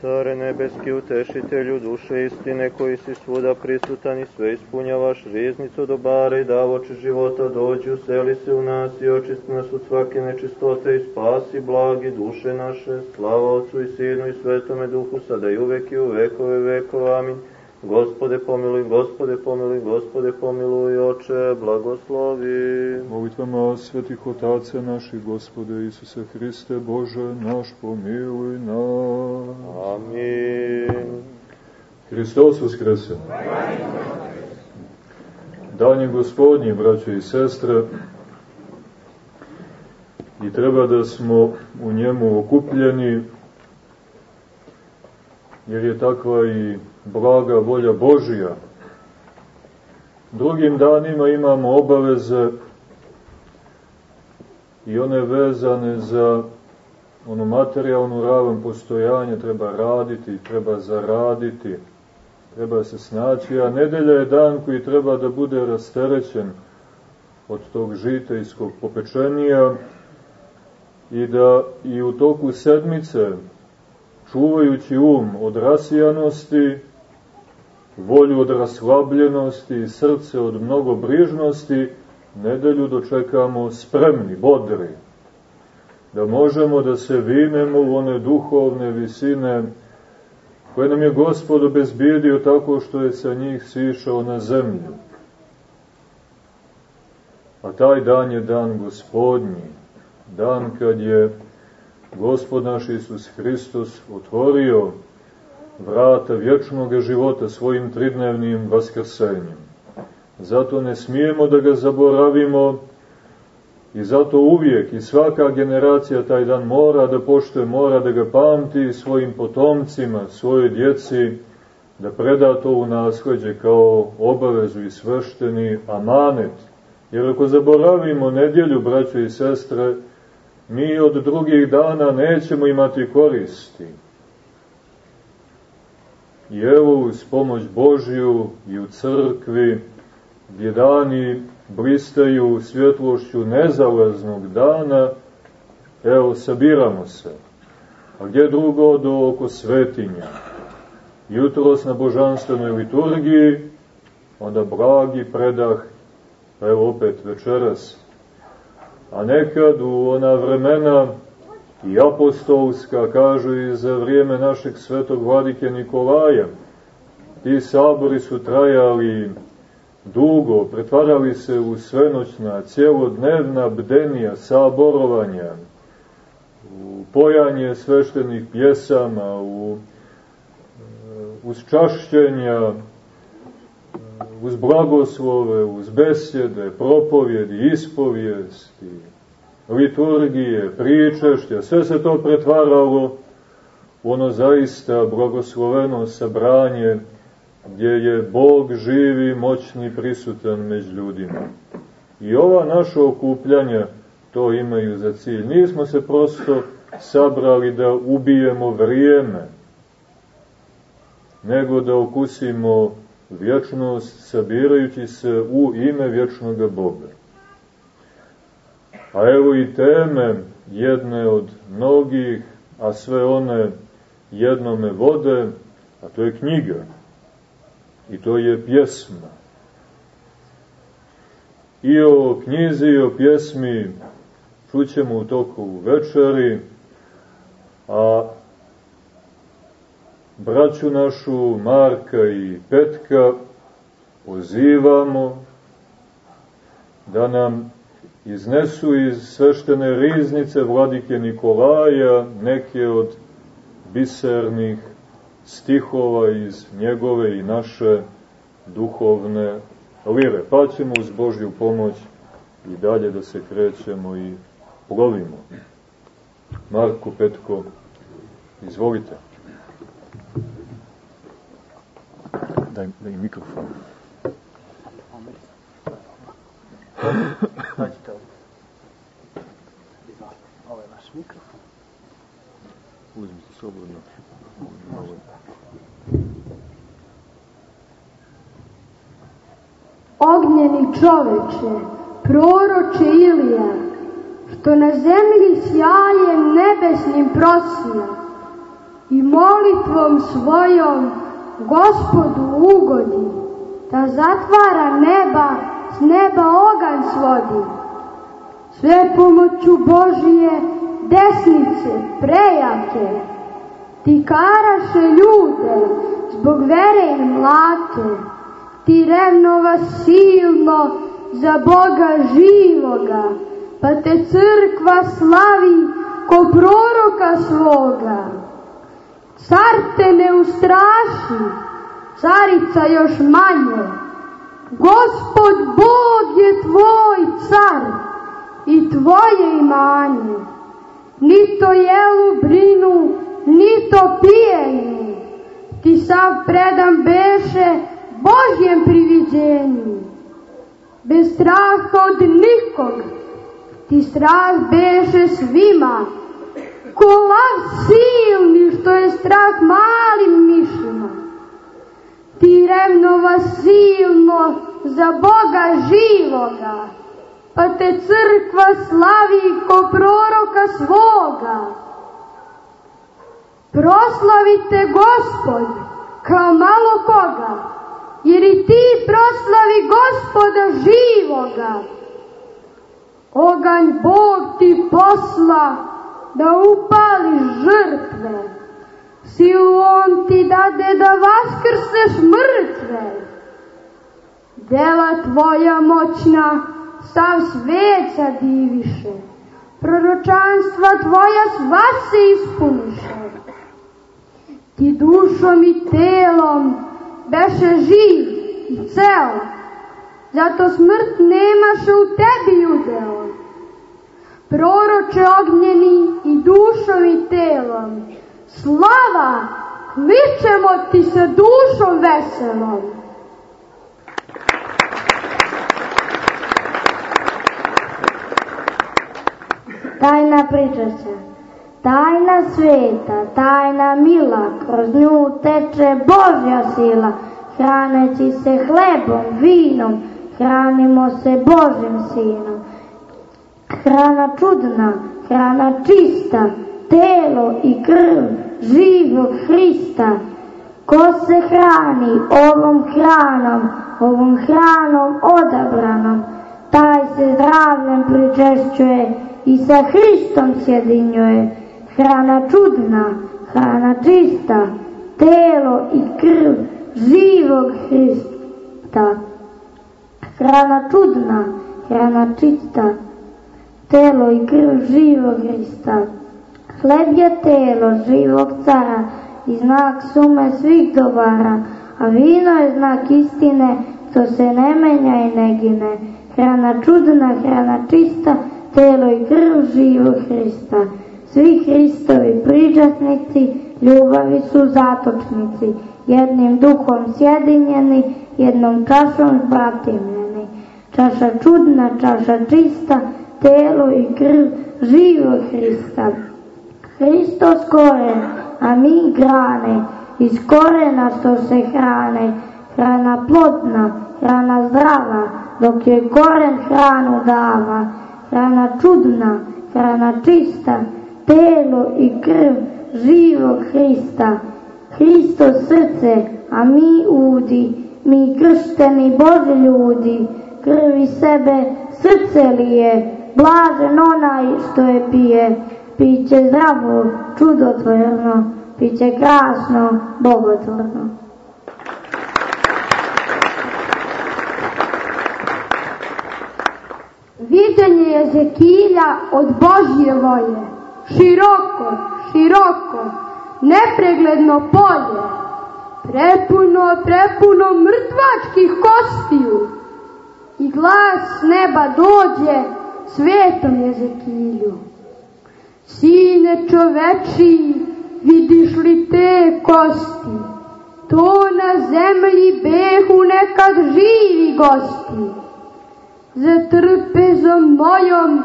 Care nebeski utešitelju duše istine koji si svuda prisutan i sve ispunjavaš riznicu dobara i davoče života dođi useli se u nas i očisti nas od svake nečistote i spasi blagi duše naše. Slava Otcu i Sinu i Svetome Duhu sada i uvek i u vekove vekova. Amin Gospode pomiluj, Gospode pomiluj, Gospode pomiluj, Oče, blagoslovi. Molitvama svetih otaca naših, Gospode Isuse Hriste, Bože, naš pomiluj nas. Amin. Hristos uskrese. Dan je gospodnji, braće i sestre, i treba da smo u njemu okupljeni, jer je takva i blaga volja Božija. Drugim danima imamo obaveze i one vezane za ono materijalnu ravan postojanja, treba raditi, treba zaraditi, treba se snaći, a nedelja je dan koji treba da bude rasterećen od tog žitejskog popečenija i da i u toku sedmice, čuvajući um od rasijanosti, volju od raslabljenosti srce od mnogobrižnosti, nedelju dočekamo spremni, bodri, da možemo da se vinemo u one duhovne visine koje nam je Gospod obezbijedio tako što je sa njih sišao na zemlju. A taj dan je dan gospodnji, dan kad je Gospod naš Isus Hristos otvorio vrata vječnog života svojim tridnevnim vaskrsenjem. Zato ne smijemo da ga zaboravimo i zato uvijek i svaka generacija taj dan mora da poštuje, mora da ga pamti svojim potomcima, svojoj djeci, da preda to u nasledđe kao obavezu i svešteni amanet. Jer ako zaboravimo nedjelju, braćo i sestre, mi od drugih dana nećemo imati koristi. I evo uz pomoć Božju i u crkvi, gdje dani blistaju svjetlošću nezalaznog dana, evo, sabiramo se. A gdje drugo do oko svetinja? Jutros na božanstvenoj liturgiji, onda blagi predah, evo opet večeras. A nekad u ona vremena i apostolska, kažu i za vrijeme našeg svetog vladike Nikolaja. Ti sabori su trajali dugo, pretvarali se u svenoćna, cijelodnevna bdenija, saborovanja, u pojanje sveštenih pjesama, u uz čašćenja, uz blagoslove, uz besjede, propovjedi, ispovijesti, liturgije, pričešća, sve se to pretvaralo u ono zaista blagosloveno sabranje gdje je Bog živi, moćni, prisutan među ljudima. I ova naša okupljanja to imaju za cilj. Nismo se prosto sabrali da ubijemo vrijeme, nego da okusimo vječnost sabirajući se u ime vječnog Boga. A evo i teme jedne od mnogih, a sve one jednome vode, a to je knjiga. I to je pjesma. I o knjizi i o pjesmi čućemo u toku večeri, a braću našu Marka i Petka pozivamo da nam iznesu iz sveštene riznice vladike Nikolaja neke od bisernih stihova iz njegove i naše duhovne lire. Pa ćemo uz Božju pomoć i dalje da se krećemo i plovimo. Marko Petko, izvolite. Daj, daj mikrofon. Nađite ovo. Ovo je vaš mikrofon. Uzmite slobodno. Ovo. Ognjeni čoveče, proroče Ilija, što na zemlji sjajem nebesnim prosija, i molitvom svojom gospodu ugodi, da zatvara neba, s neba oganj svodi. Sve pomoću Božije desnice prejake, ti karaše ljude zbog vere i mlake, ti revnova silno za Boga živoga, pa te crkva slavi ko proroka svoga. Car te ne ustraši, carica još manje, Gospod Bog je tvoj car i tvoje imanje. Ni to jelu brinu, ni to pijenju, ti sav predan beše Božjem priviđenju. Bez straha od nikog, ti strah beše svima, ko lav silni što je strah malim mišima. Ti revnova silno za Boga živoga, pa te crkva slavi ko proroka svoga. Proslavite gospod kao malo koga, jer i ti proslavi gospoda živoga. Oganj Bog ti posla da upališ žrtve, silu on ti dade da vaskrsneš mrtve. Dela tvoja moćna sav svet diviše, proročanstva tvoja sva se ispuniše. Ti dušom i telom beše živ i ceo, zato smrt nemaše u tebi udeo. Proroče ognjeni i dušom i telom, slava, kličemo ti sa dušom veselom. Tajna priča se, tajna sveta, tajna mila, kroz nju teče Božja sila, hraneći se hlebom, vinom, hranimo se Božim sinom. Hrana čudna, hrana čista, telo i krv živog Hrista. Ko se hrani ovom hranom, ovom hranom odabranom, taj se zdravljem pričešćuje i sa Hristom sjedinjuje. Hrana čudna, hrana čista, telo i krv živog Hrista. Hrana čudna, hrana čista, telo i krv živog Hrista. Hleb je telo živog cara i znak sume svih dobara, a vino je znak istine, to se ne menja i ne gine. Hrana čudna, hrana čista, telo i krv živog Hrista. Svi Hristovi priđatnici, ljubavi su zatočnici, jednim duhom sjedinjeni, jednom čašom zbratimljeni. Čaša čudna, čaša čista, telo i krv živog Hrista. Hristos koren, a mi grane, iz korena što se hrane, hrana plodna, hrana zdrava, dok je koren hranu dava, hrana čudna, hrana čista, telo i krv živog Hrista. Hristo srce, a mi udi, mi kršteni Boži ljudi, krvi sebe srce lije, blažen onaj što je pije, piće zdravo, čudotvorno, piće krasno, bogotvorno. Viđenje Jezekilja od Božje volje, široko, široko, nepregledno polje, prepuno, prepuno mrtvačkih kostiju i glas neba dođe svetom Jezekilju. Sine čoveči, vidiš li te kosti? To na zemlji behu nekad živi gosti. Za trpezom mojom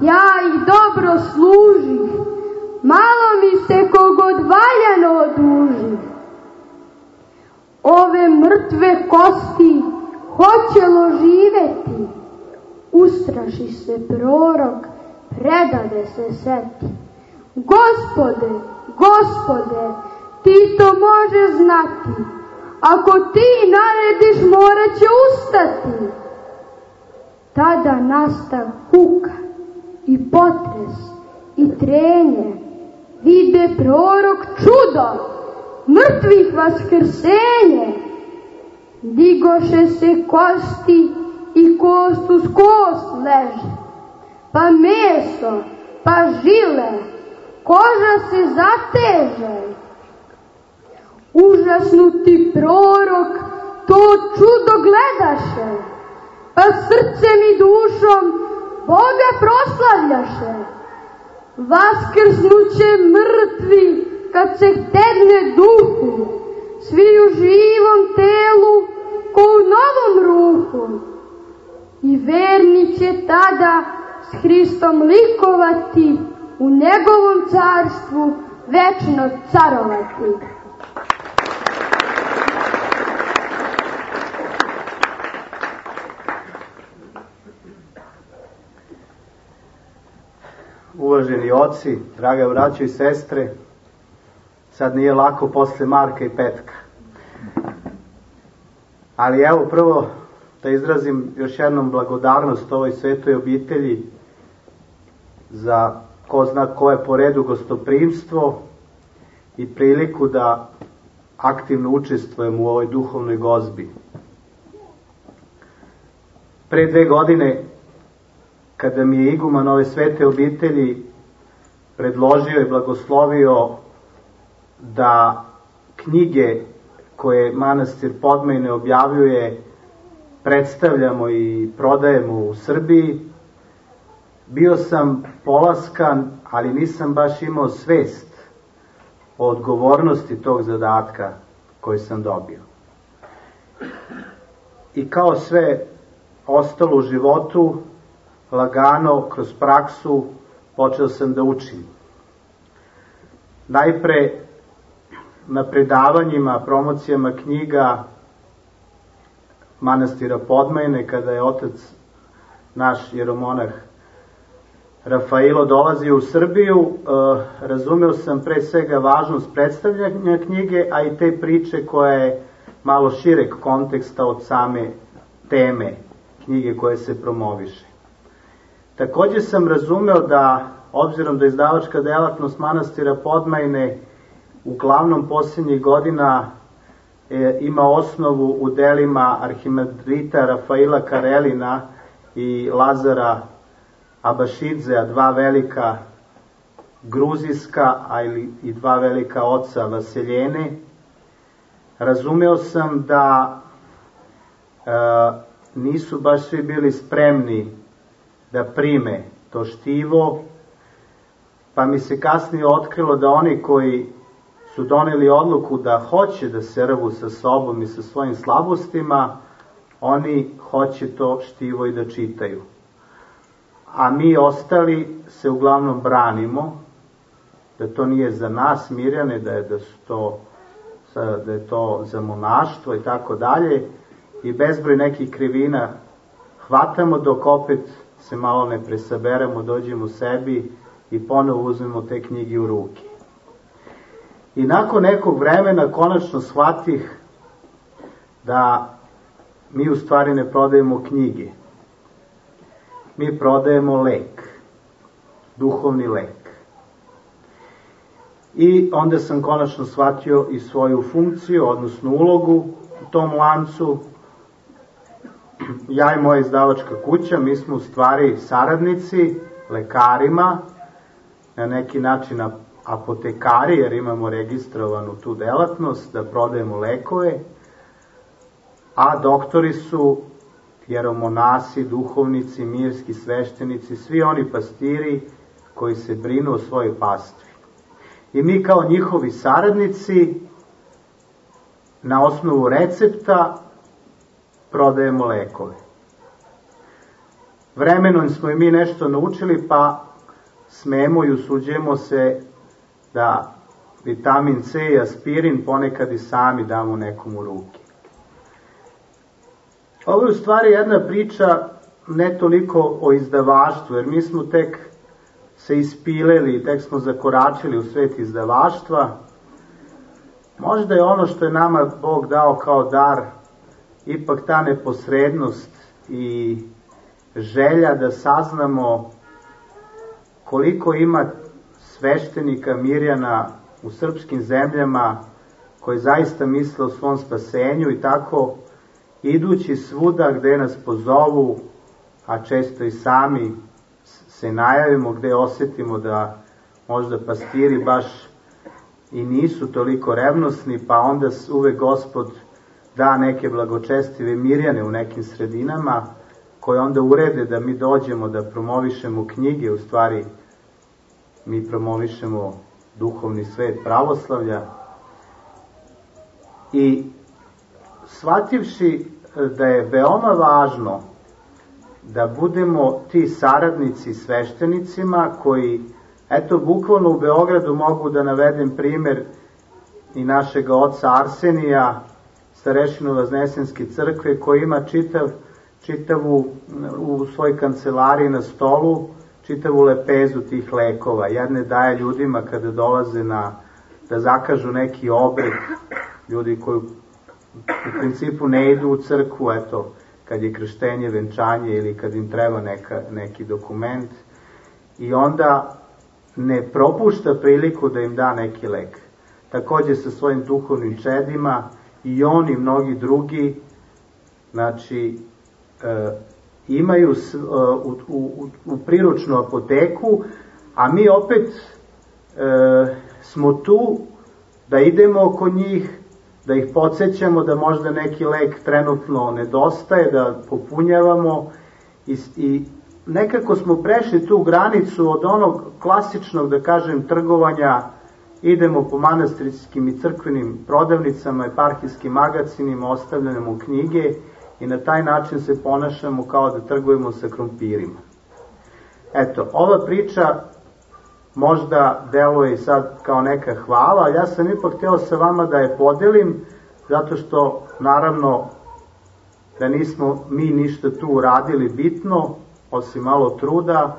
ja ih dobro služih, malo mi se kogod valjano oduži. Ove mrtve kosti hoćelo živeti, ustraši se prorok, predade se seti. Gospode, Gospode, ti to možeš znati. Ako ti narediš, morat će ustati. Tada nastav kuka i potres i trenje. Vide prorok čudo, mrtvih vaskrsenje. Digoše se kosti i kost uz kost leže, pa meso, pa žile, koža se zateže. Užasnuti prorok to čudo gledaše, pa srcem i dušom Boga proslavljaše. Vaskrsnuće mrtvi kad se htedne duhu, svi u živom telu ko u novom ruhu. I verni će tada Hristom likovati, u njegovom carstvu večno carovati. Uvaženi oci, drage braće i sestre, sad nije lako posle Marka i Petka. Ali evo prvo da izrazim još jednom blagodarnost ovoj svetoj obitelji za ko zna ko je po redu gostoprimstvo i priliku da aktivno učestvujem u ovoj duhovnoj gozbi. Pre dve godine, kada mi je iguman ove svete obitelji predložio i blagoslovio da knjige koje manastir Podmejne objavljuje predstavljamo i prodajemo u Srbiji, bio sam polaskan, ali nisam baš imao svest o odgovornosti tog zadatka koji sam dobio. I kao sve ostalo u životu, lagano, kroz praksu, počeo sam da učim. Najpre na predavanjima, promocijama knjiga manastira Podmajne, kada je otac naš jeromonah Rafailo dolazio u Srbiju, uh, razumeo sam pre svega važnost predstavljanja knjige, a i te priče koja je malo šireg konteksta od same teme knjige koje se promoviše. Takođe sam razumeo da, obzirom da izdavačka delatnost manastira Podmajne uglavnom posljednjih godina e, ima osnovu u delima Arhimedrita Rafaila Karelina i Lazara Abašidzea, dva velika gruzijska, a i dva velika oca Vaseljene, razumeo sam da e, nisu baš svi bili spremni da prime to štivo, pa mi se kasnije otkrilo da oni koji su doneli odluku da hoće da se rvu sa sobom i sa svojim slabostima, oni hoće to štivo i da čitaju. A mi ostali se uglavnom branimo, da to nije za nas mirjane, da je, da su to, da je to za monaštvo i tako dalje, i bezbroj nekih krivina hvatamo dok opet se malo ne presaberemo, dođemo sebi i ponovo uzmemo te knjige u ruke. I nakon nekog vremena konačno shvatih da mi u stvari ne prodajemo knjige. Mi prodajemo lek. Duhovni lek. I onda sam konačno shvatio i svoju funkciju, odnosno ulogu u tom lancu. Ja i moja izdavačka kuća, mi smo u stvari saradnici lekarima, na neki način apotekari, jer imamo registrovanu tu delatnost, da prodajemo lekove, a doktori su jeromonasi, duhovnici, mirski sveštenici, svi oni pastiri koji se brinu o svojoj pastvi. I mi kao njihovi saradnici na osnovu recepta prodajemo lekove. Vremenom smo i mi nešto naučili, pa smemo i usuđujemo se da vitamin C i aspirin ponekad i sami damo nekom u ruke. Ovo je u stvari jedna priča ne toliko o izdavaštvu, jer mi smo tek se ispileli, tek smo zakoračili u svet izdavaštva. Možda je ono što je nama Bog dao kao dar, ipak ta neposrednost i želja da saznamo koliko ima sveštenika Mirjana u srpskim zemljama koji zaista misle o svom spasenju i tako idući svuda gde nas pozovu, a često i sami se najavimo gde osetimo da možda pastiri baš i nisu toliko revnosni, pa onda uvek gospod da neke blagočestive mirjane u nekim sredinama, koje onda urede da mi dođemo da promovišemo knjige, u stvari mi promovišemo duhovni svet pravoslavlja. I shvativši da je veoma važno da budemo ti saradnici sveštenicima koji, eto, bukvalno u Beogradu mogu da navedem primer i našeg oca Arsenija, starešinu Vaznesenske crkve, koji ima čitav, čitavu u svojoj kancelariji na stolu, čitavu lepezu tih lekova. Jedne daje ljudima kada dolaze na, da zakažu neki obred, ljudi koji u principu ne idu u crkvu, eto, kad je krštenje, venčanje ili kad im treba neka, neki dokument i onda ne propušta priliku da im da neki lek. Takođe sa svojim duhovnim čedima i on i mnogi drugi, znači, e, imaju s, e, u, u, u priručnu apoteku, a mi opet e, smo tu da idemo oko njih, da ih podsjećamo da možda neki lek trenutno nedostaje, da popunjavamo i, i nekako smo prešli tu granicu od onog klasičnog, da kažem, trgovanja, idemo po manastirskim i crkvenim prodavnicama, eparhijskim magacinima, ostavljamo knjige i na taj način se ponašamo kao da trgujemo sa krompirima. Eto, ova priča možda deluje sad kao neka hvala, ali ja sam ipak hteo sa vama da je podelim, zato što, naravno, da nismo mi ništa tu uradili bitno, osim malo truda,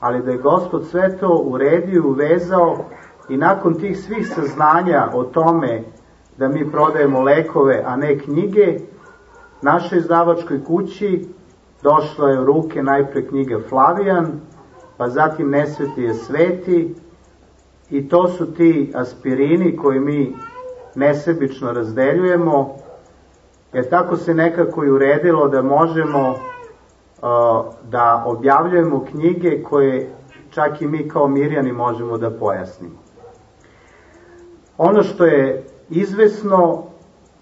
ali da je Gospod sve to uredio, uvezao i nakon tih svih saznanja o tome da mi prodajemo lekove, a ne knjige, našoj izdavačkoj kući došla je u ruke najpre knjiga Flavijan, pa zatim nesveti je sveti i to su ti aspirini koji mi nesebično razdeljujemo, jer tako se nekako i uredilo da možemo uh, da objavljujemo knjige koje čak i mi kao mirjani možemo da pojasnimo. Ono što je izvesno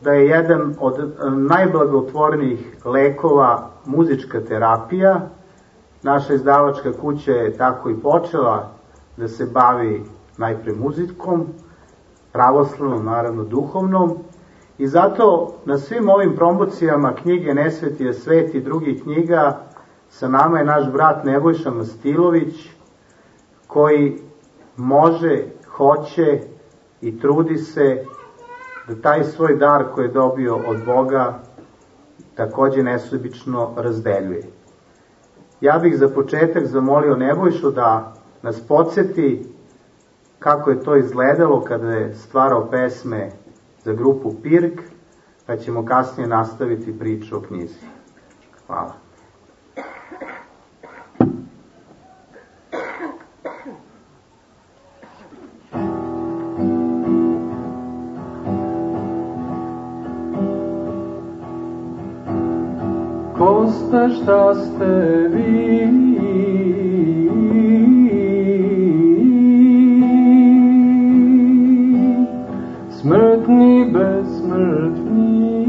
da je jedan od najblagotvornijih lekova muzička terapija, Naša izdavačka kuća je tako i počela da se bavi najpre muzikom, pravoslavnom, naravno duhovnom, i zato na svim ovim promocijama knjige Nesveti je svet i drugih knjiga sa nama je naš brat Nebojša Mastilović, koji može, hoće i trudi se da taj svoj dar koji je dobio od Boga takođe nesubično razdeljuje. Ja bih za početak zamolio Nebojšu da nas podsjeti kako je to izgledalo kada je stvarao pesme za grupu Pirk, pa ćemo kasnije nastaviti priču o knjizi. Hvala. Ko šta ste vi? Smrtni besmrtni.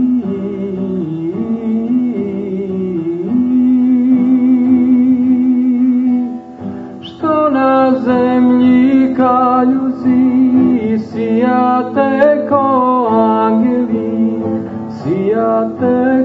Što na zemlji kaljuzi sijate ko angeli sijate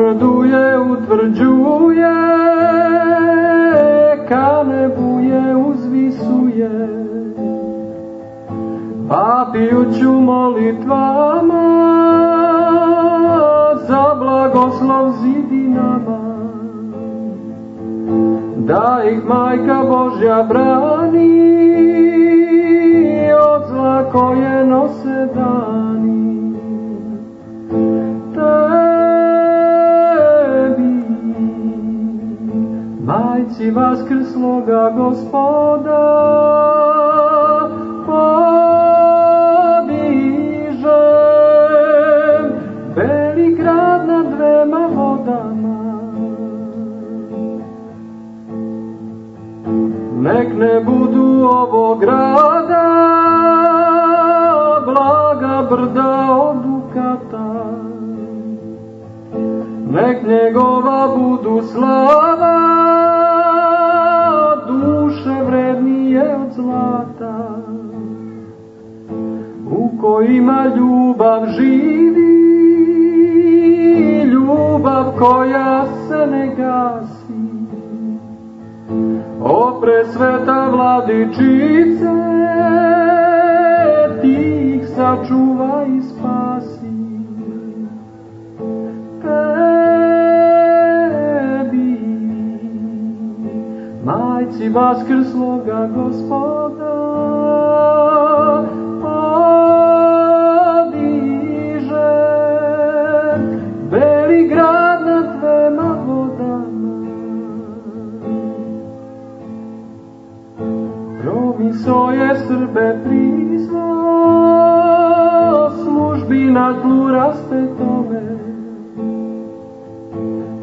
Na brdu je utvrđuje, ka nebu je uzvisuje. Papijuću molitvama, za blagoslov zidinama da ih majka Božja brani od zla koje nose dani. Majci vaskrsloga gospoda, podižem beli grad nad dvema vodama. Nek ne budu ovo grada blaga brda od dukata. Nek njegova budu slava zlata. U kojima ljubav živi, ljubav koja se ne gasi. O presveta vladičice, ti ih sačuvaj majci vaskrsloga gospoda, podižem beli grad nad dvema vodama. Promiso je Srbe prizvo, službi na tlu raste tome,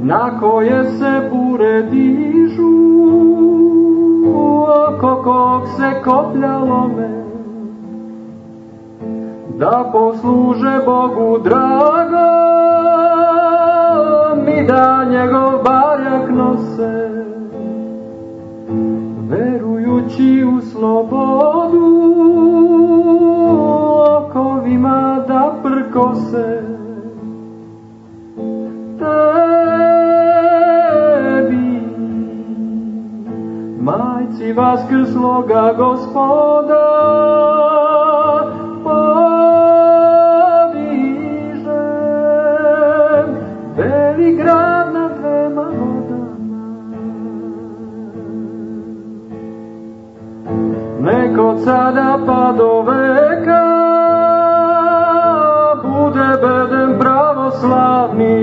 na koje se bure dižu, oko kog se koplja lome, da posluže Bogu dragom i da njegov barjak nose. Verujući u slobodu, okovima da prkose, tebi, mali, si vaskrsloga gospoda podižem, beli grad na dvema vodama. Nek od sada pa do veka bude bedem pravoslavni,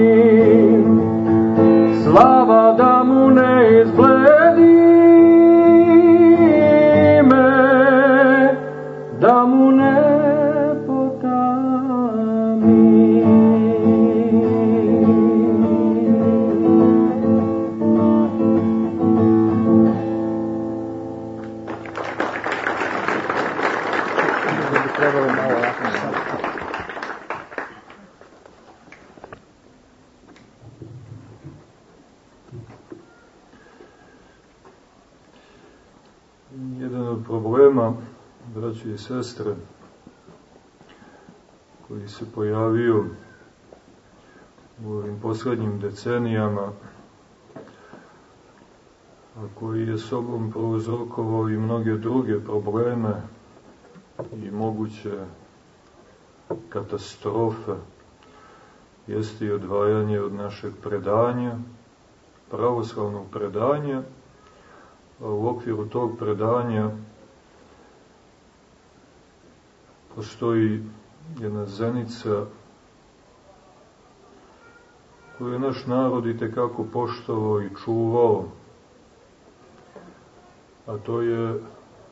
slava sestre, koji se pojavio u ovim poslednjim decenijama, a koji je sobom prouzrokovao i mnoge druge probleme i moguće katastrofe, jeste i odvajanje od našeg predanja, pravoslavnog predanja, a u okviru tog predanja postoji jedna zenica koju je naš narod i tekako poštovao i čuvao, a to je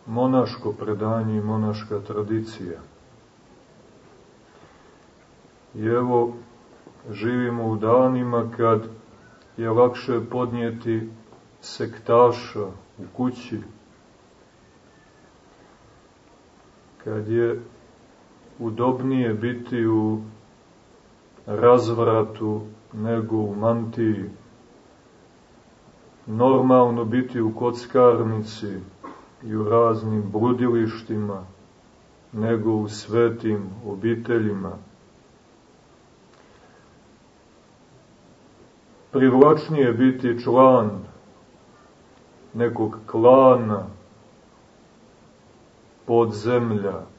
monaško predanje i monaška tradicija. I evo, živimo u danima kad je lakše podnijeti sektaša u kući, kad je udobnije biti u razvratu nego u mantiji, normalno biti u kockarnici i u raznim brudilištima nego u svetim obiteljima. Privlačnije biti član nekog klana, podzemlja,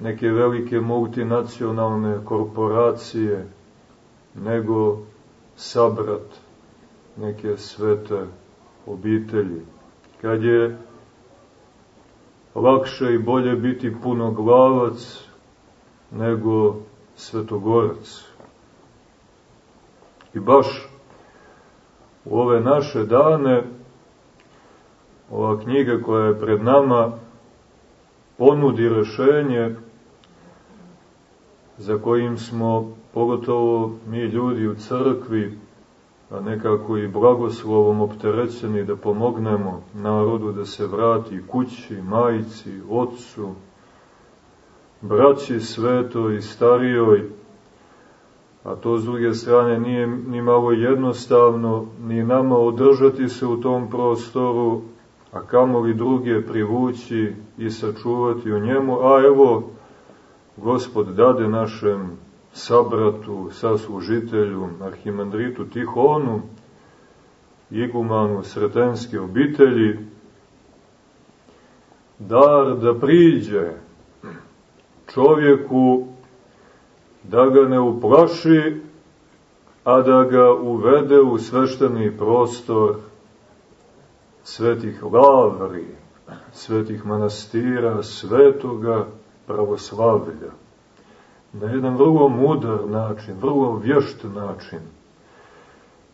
neke velike multinacionalne korporacije, nego sabrat neke svete obitelji. Kad je lakše i bolje biti punoglavac nego svetogorac. I baš u ove naše dane ova knjiga koja je pred nama ponudi rešenje za kojim smo, pogotovo mi ljudi u crkvi, nekako i blagoslovom opterećeni da pomognemo narodu da se vrati kući, majici, ocu, braći svetoj i starijoj, a to s druge strane nije ni malo jednostavno ni nama održati se u tom prostoru, a kamo li druge privući i sačuvati u njemu, a evo, Gospod dade našem sabratu, saslužitelju, arhimandritu Tihonu, igumanu sretenske obitelji, dar da priđe čovjeku da ga ne uplaši, a da ga uvede u svešteni prostor svetih lavri, svetih manastira, svetoga pravoslavlja. Na jedan vrlo mudar način, vrlo vješt način.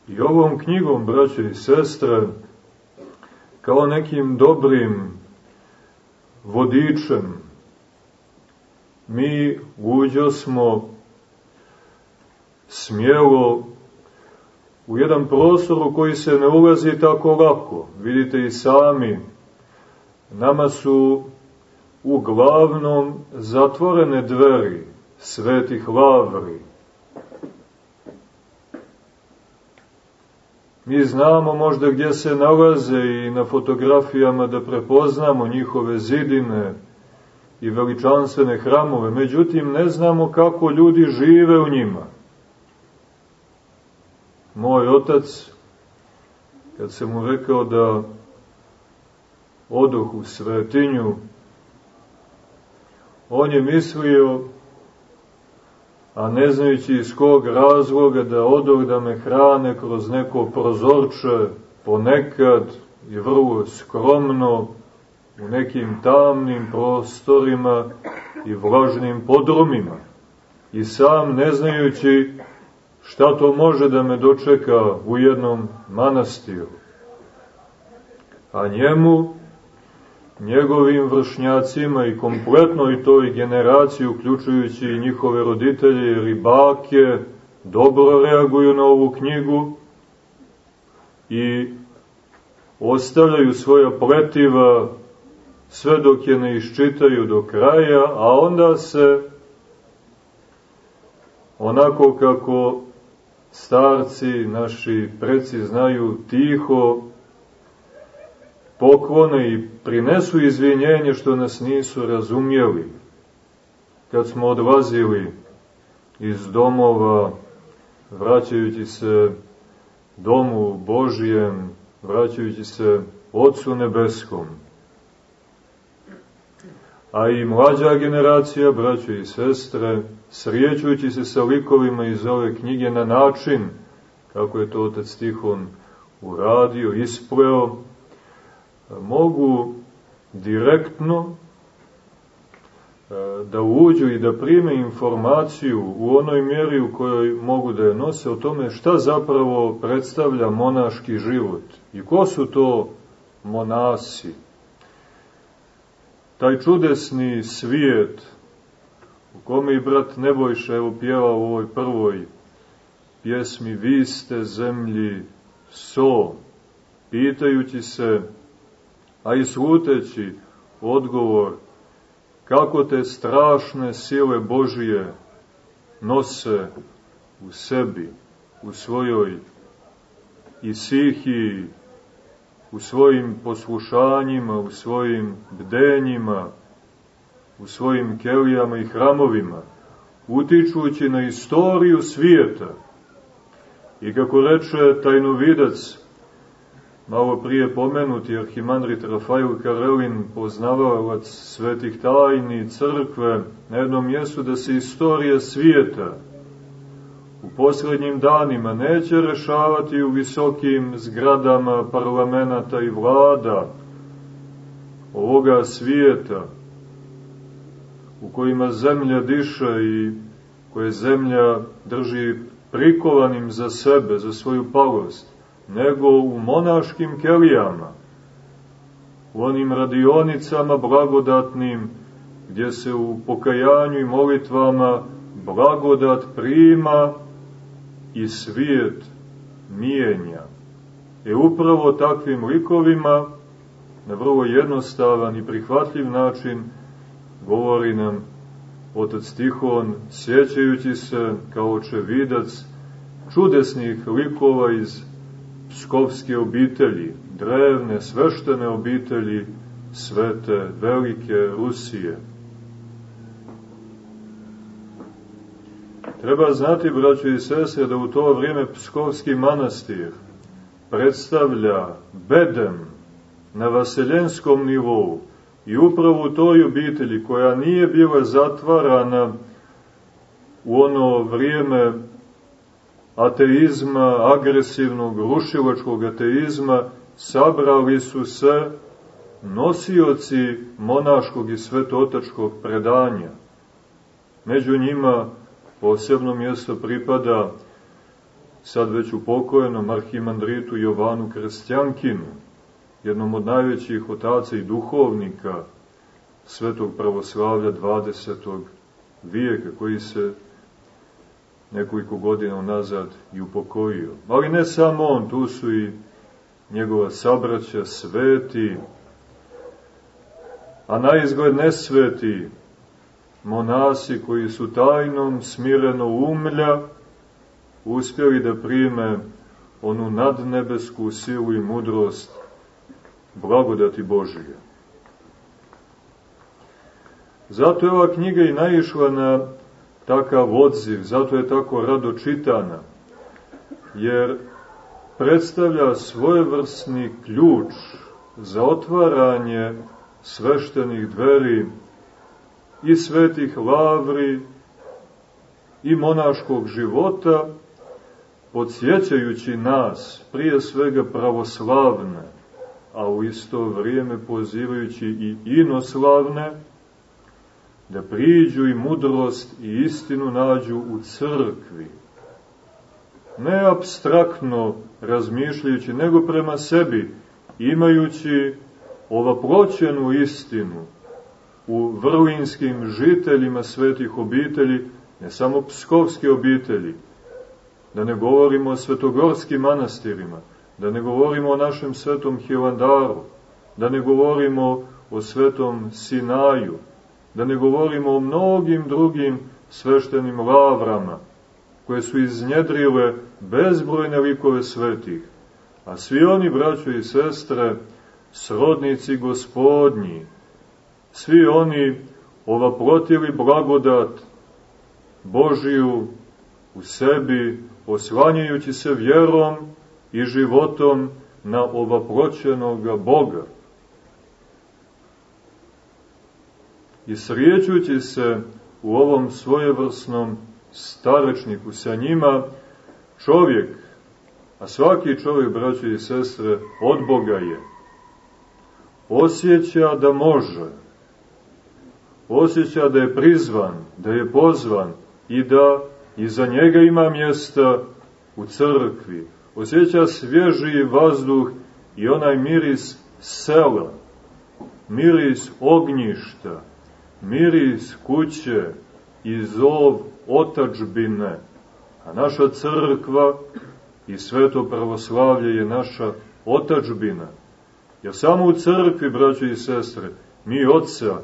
I ovom knjigom, braće i sestre, kao nekim dobrim vodičem, mi uđo smo smjelo u jedan prostor u koji se ne ulazi tako lako. Vidite i sami, nama su uglavnom zatvorene dveri svetih lavri. Mi znamo možda gdje se nalaze i na fotografijama da prepoznamo njihove zidine i veličanstvene hramove, međutim ne znamo kako ljudi žive u njima. Moj otac, kad sam mu rekao da odoh u svetinju, on je mislio, a ne znajući iz kog razloga da odoh da me hrane kroz neko prozorče, ponekad i vrlo skromno, u nekim tamnim prostorima i vlažnim podrumima. I sam ne znajući šta to može da me dočeka u jednom manastiru. A njemu, njegovim vršnjacima i kompletnoj toj generaciji, uključujući i njihove roditelje i ribake, dobro reaguju na ovu knjigu i ostavljaju svoja pletiva sve dok je ne iščitaju do kraja, a onda se onako kako starci, naši preci znaju tiho poklone i prinesu izvinjenje što nas nisu razumjeli. Kad smo odlazili iz domova, vraćajući se domu Božijem, vraćajući se Otcu Nebeskom, a i mlađa generacija, braćo i sestre, srijećujući se sa likovima iz ove knjige na način, kako je to otac Tihon uradio, ispleo, mogu direktno e, da uđu i da prime informaciju u onoj mjeri u kojoj mogu da je nose o tome šta zapravo predstavlja monaški život i ko su to monasi. Taj čudesni svijet u kome i brat Nebojša evo pjeva u ovoj prvoj pjesmi Vi ste zemlji so, pitajući se, a i sluteći odgovor kako te strašne sile Božije nose u sebi, u svojoj isihiji, u svojim poslušanjima, u svojim bdenjima, u svojim kelijama i hramovima, utičući na istoriju svijeta. I kako reče tajnovidac, malo prije pomenuti arhimandrit Rafael Karelin, poznavalac svetih tajni crkve, na jednom mjestu da se istorija svijeta u poslednjim danima neće rešavati u visokim zgradama parlamenta i vlada ovoga svijeta u kojima zemlja diše i koje zemlja drži prikovanim za sebe, za svoju palost, nego u monaškim kelijama, u onim radionicama blagodatnim, gdje se u pokajanju i molitvama blagodat prima i svijet mijenja. E upravo takvim likovima, na vrlo jednostavan i prihvatljiv način, govori nam otac Tihon, sjećajući se kao očevidac čudesnih likova iz pskovske obitelji, drevne, sveštene obitelji svete, velike Rusije. Treba znati, braćo i sestre, da u to vrijeme Pskovski manastir predstavlja bedem na vaseljenskom nivou i upravo u toj obitelji koja nije bila zatvarana u ono vrijeme ateizma, agresivnog, rušilačkog ateizma, sabrali su se nosioci monaškog i svetotačkog predanja. Među njima Posebno mjesto pripada sad već upokojenom arhimandritu Jovanu Krestjankinu, jednom od najvećih otaca i duhovnika svetog pravoslavlja 20. vijeka, koji se nekoliko godina nazad i upokojio. Ali ne samo on, tu su i njegova sabraća, sveti, a na izgled nesveti, monasi koji su tajnom smireno umlja uspjeli da prime onu nadnebesku silu i mudrost blagodati Božije. Zato je ova knjiga i naišla na takav odziv, zato je tako rado čitana, jer predstavlja svojevrsni ključ za otvaranje sveštenih dveri i svetih lavri i monaškog života, podsjećajući nas, prije svega pravoslavne, a u isto vrijeme pozivajući i inoslavne, da priđu i mudrost i istinu nađu u crkvi. Ne abstraktno razmišljajući, nego prema sebi, imajući ovaploćenu istinu u vrlinskim žiteljima svetih obitelji, ne samo pskovske obitelji, da ne govorimo o svetogorskim manastirima, da ne govorimo o našem svetom Hilandaru, da ne govorimo o svetom Sinaju, da ne govorimo o mnogim drugim sveštenim lavrama, koje su iznjedrile bezbrojne likove svetih. A svi oni, braćo i sestre, srodnici gospodnji, svi oni ovaprotili blagodat Božiju u sebi, oslanjajući se vjerom i životom na ovaproćenog Boga. I srijećući se u ovom svojevrsnom starečniku sa njima, čovjek, a svaki čovjek, braće i sestre, od Boga je, osjeća da može, osjeća da je prizvan, da je pozvan i da i za njega ima mjesta u crkvi. Osjeća svježi vazduh i onaj miris sela, miris ognjišta, miris kuće i zov otačbine. A naša crkva i sveto pravoslavlje je naša otačbina. Jer samo u crkvi, braćo i sestre, mi oca,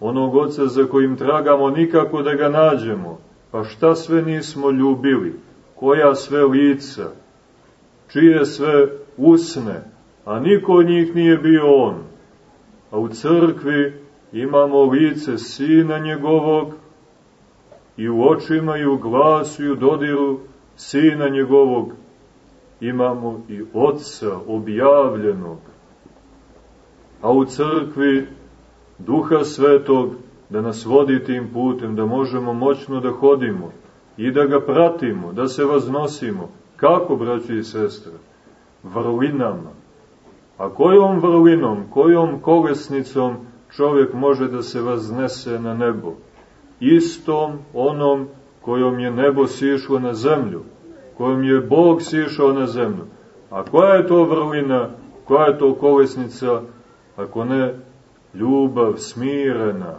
onog oca za kojim tragamo nikako da ga nađemo, pa šta sve nismo ljubili, koja sve lica, čije sve usne, a niko od njih nije bio on. A u crkvi imamo lice sina njegovog i u očima i u glasu i u dodiru sina njegovog imamo i oca objavljenog. A u crkvi duha svetog da nas vodi tim putem, da možemo moćno da hodimo i da ga pratimo, da se vaznosimo. Kako, braći i sestre? Vrlinama. A kojom vrlinom, kojom kolesnicom čovjek može da se vaznese na nebo? Istom onom kojom je nebo sišlo na zemlju, kojom je Bog sišao na zemlju. A koja je to vrlina, koja je to kolesnica, ako ne ljubav smirena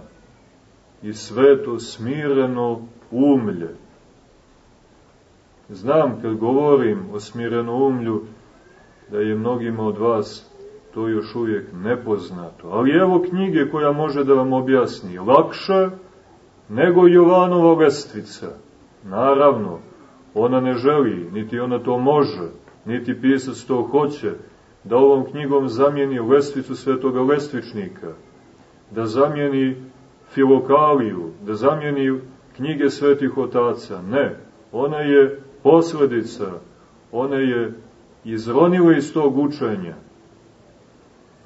i sveto smireno umlje. Znam kad govorim o smireno umlju da je mnogima od vas to još uvijek nepoznato. Ali evo knjige koja može da vam objasni. Lakše nego Jovanova lestvica. Naravno, ona ne želi, niti ona to može, niti pisac to hoće, da ovom knjigom zamijeni lestvicu svetoga lestvičnika, da zamijeni filokaliju, da zamijeni knjige svetih otaca. Ne, ona je posledica, ona je izronila iz tog učenja,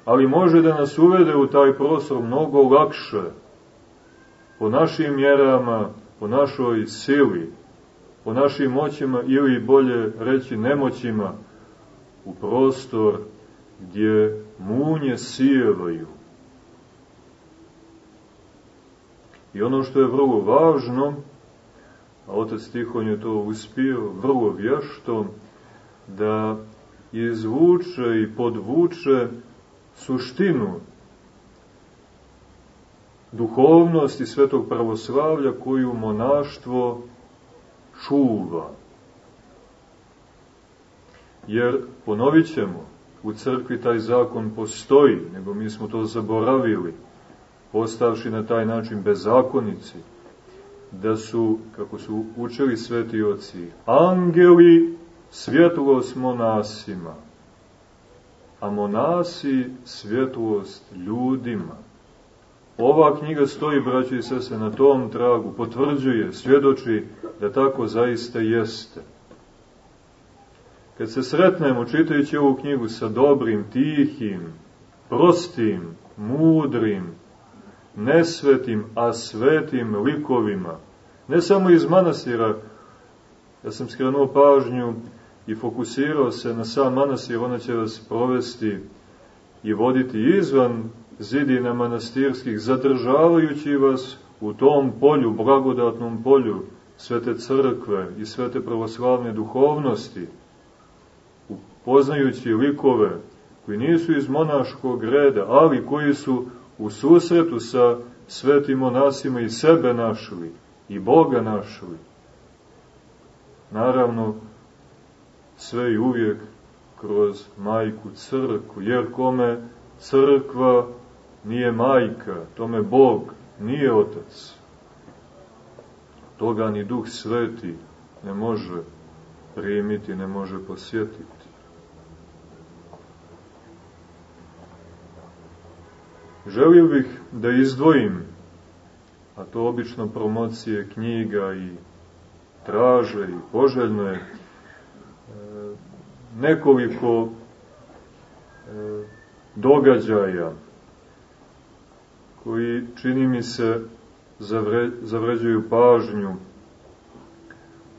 ali može da nas uvede u taj prostor mnogo lakše, po našim mjerama, po našoj sili, po našim moćima ili bolje reći nemoćima, u prostor gdje munje sijevaju. I ono što je vrlo važno, a otac Tihon je to uspio vrlo vješto, da izvuče i podvuče suštinu duhovnosti svetog pravoslavlja koju monaštvo čuva. Jer, ponovit ćemo, u crkvi taj zakon postoji, nego mi smo to zaboravili, postavši na taj način bezakonici, da su, kako su učili sveti oci, angeli svjetlost monasima, a monasi svjetlost ljudima. Ova knjiga stoji, braći i sese, na tom tragu, potvrđuje, svjedoči da tako zaista jeste. Kad se sretnemo čitajući ovu knjigu sa dobrim, tihim, prostim, mudrim, nesvetim, a svetim likovima. Ne samo iz manastira, ja sam skrenuo pažnju i fokusirao se na sam manastir, ona će vas provesti i voditi izvan zidina manastirskih, zadržavajući vas u tom polju, blagodatnom polju svete crkve i svete pravoslavne duhovnosti, upoznajući likove koji nisu iz monaškog reda, ali koji su u susretu sa svetim monasima i sebe našli, i Boga našli. Naravno, sve i uvijek kroz majku crkvu, jer kome crkva nije majka, tome Bog nije otac. Toga ni duh sveti ne može primiti, ne može posjetiti. Želio bih da izdvojim, a to obično promocije knjiga i traže i poželjno je, nekoliko e, događaja koji čini mi se zavre, zavređuju pažnju,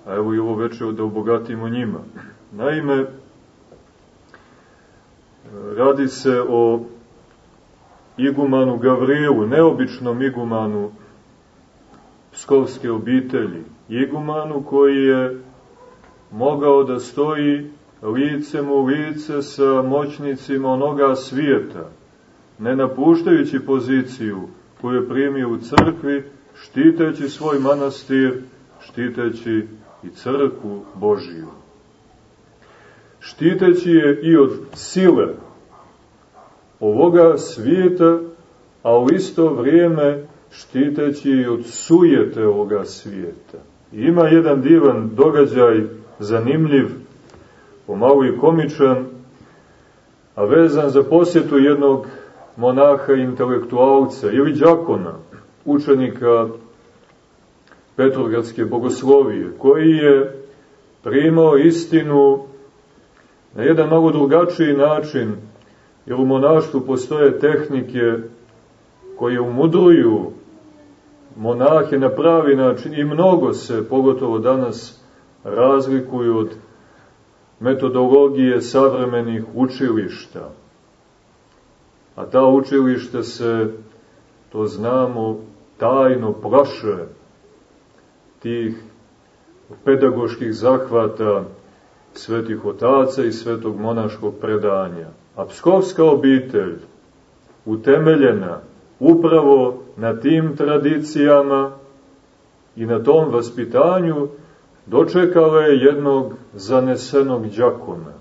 a evo i ovo večer da obogatimo njima. Naime, radi se o igumanu Gavrilu, neobičnom igumanu pskovske obitelji, igumanu koji je mogao da stoji licem u lice sa moćnicima onoga svijeta, ne napuštajući poziciju koju je primio u crkvi, štiteći svoj manastir, štiteći i crkvu Božiju. Štiteći je i od sile ovoga svijeta, a u isto vrijeme štiteći i od sujete ovoga svijeta. I ima jedan divan događaj, zanimljiv, pomalo i komičan, a vezan za posjetu jednog monaha intelektualca ili džakona, učenika Petrogradske bogoslovije, koji je primao istinu na jedan mnogo drugačiji način, jer u monaštvu postoje tehnike koje umudruju monahe na pravi način i mnogo se, pogotovo danas, razlikuju od metodologije savremenih učilišta. A ta učilišta se, to znamo, tajno plaše tih pedagoških zahvata svetih otaca i svetog monaškog predanja. A pskovska obitelj, utemeljena upravo na tim tradicijama i na tom vaspitanju, dočekala je jednog zanesenog džakona.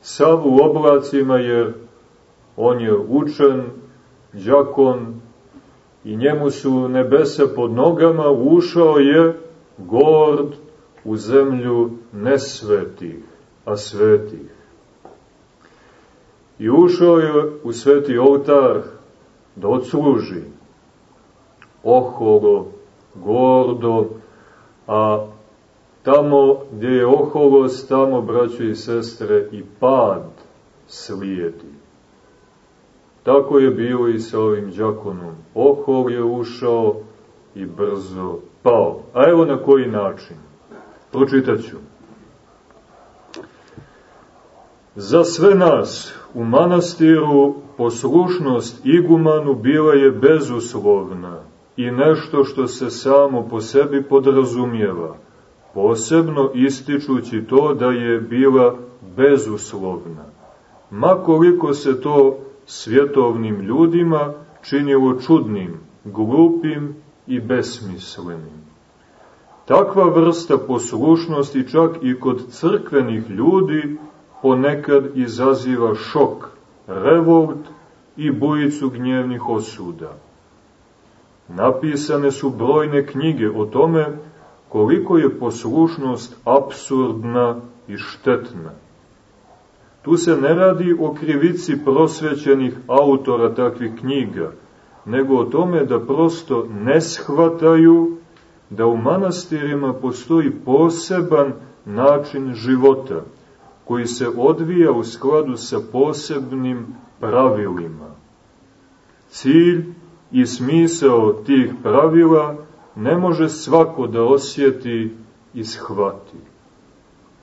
Sav u oblacima jer on je učen, džakon i njemu su nebesa pod nogama, ušao je gord u zemlju nesvetih, a svetih. I ušao je u sveti oltar da odsluži oholo, gordo, a tamo gdje je oholost, tamo, braćo i sestre, i pad slijedi. Tako je bilo i sa ovim džakonom. Ohol je ušao i brzo pao. A evo na koji način. Pročitat ću. Za sve nas u manastiru poslušnost igumanu bila je bezuslovna i nešto što se samo po sebi podrazumijeva, posebno ističući to da je bila bezuslovna. Makoliko se to svjetovnim ljudima činilo čudnim, glupim i besmislenim. Takva vrsta poslušnosti čak i kod crkvenih ljudi ponekad izaziva šok, revolt i bojicu gnjevnih osuda. Napisane su brojne knjige o tome koliko je poslušnost absurdna i štetna. Tu se ne radi o krivici prosvećenih autora takvih knjiga, nego o tome da prosto ne shvataju da u manastirima postoji poseban način života, koji se odvija u skladu sa posebnim pravilima. Cilj i smisao tih pravila ne može svako da osjeti i shvati.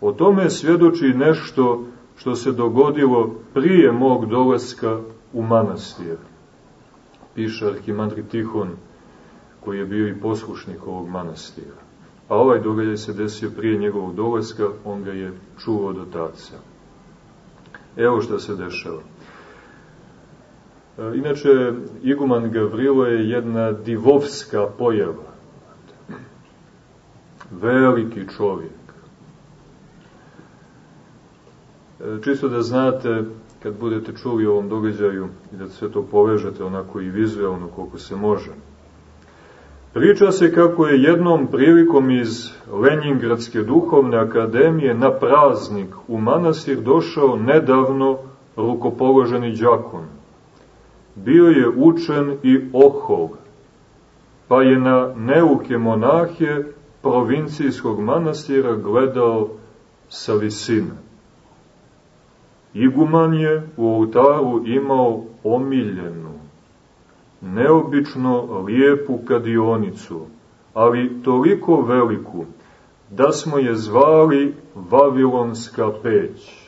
O tome svjedoči nešto što se dogodilo prije mog dolaska u manastir. Piše Arhimandri Tihon, koji je bio i poslušnik ovog manastira. A ovaj događaj se desio prije njegovog dolaska, on ga je čuo od otaca. Evo što se dešava. E, inače, Iguman Gavrilo je jedna divovska pojava. Veliki čovjek. E, čisto da znate, kad budete čuli o ovom događaju i da sve to povežete onako i vizualno koliko se može. Priča se kako je jednom prilikom iz Leningradske duhovne akademije na praznik u manastir došao nedavno rukopoloženi džakon. Bio je učen i ohol, pa je na neuke monahe provincijskog manastira gledao sa visine. Iguman je u oltaru imao omiljenu, neobično lijepu kadionicu, ali toliko veliku, da smo je zvali Vavilonska peć.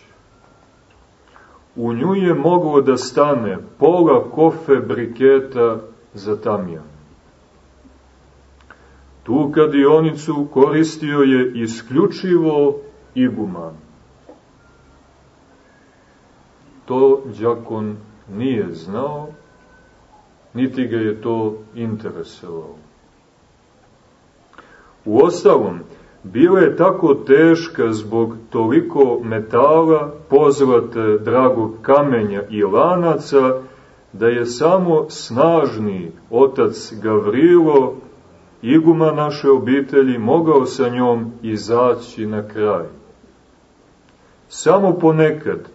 U nju je moglo da stane pola kofe briketa za tamjan. Tu kadionicu koristio je isključivo iguman. To đakon nije znao, niti ga je to interesovalo. U ostalom, bila je tako teška zbog toliko metala, pozlate, dragog kamenja i lanaca, da je samo snažni otac Gavrilo, iguma naše obitelji, mogao sa njom izaći na kraj. Samo ponekad,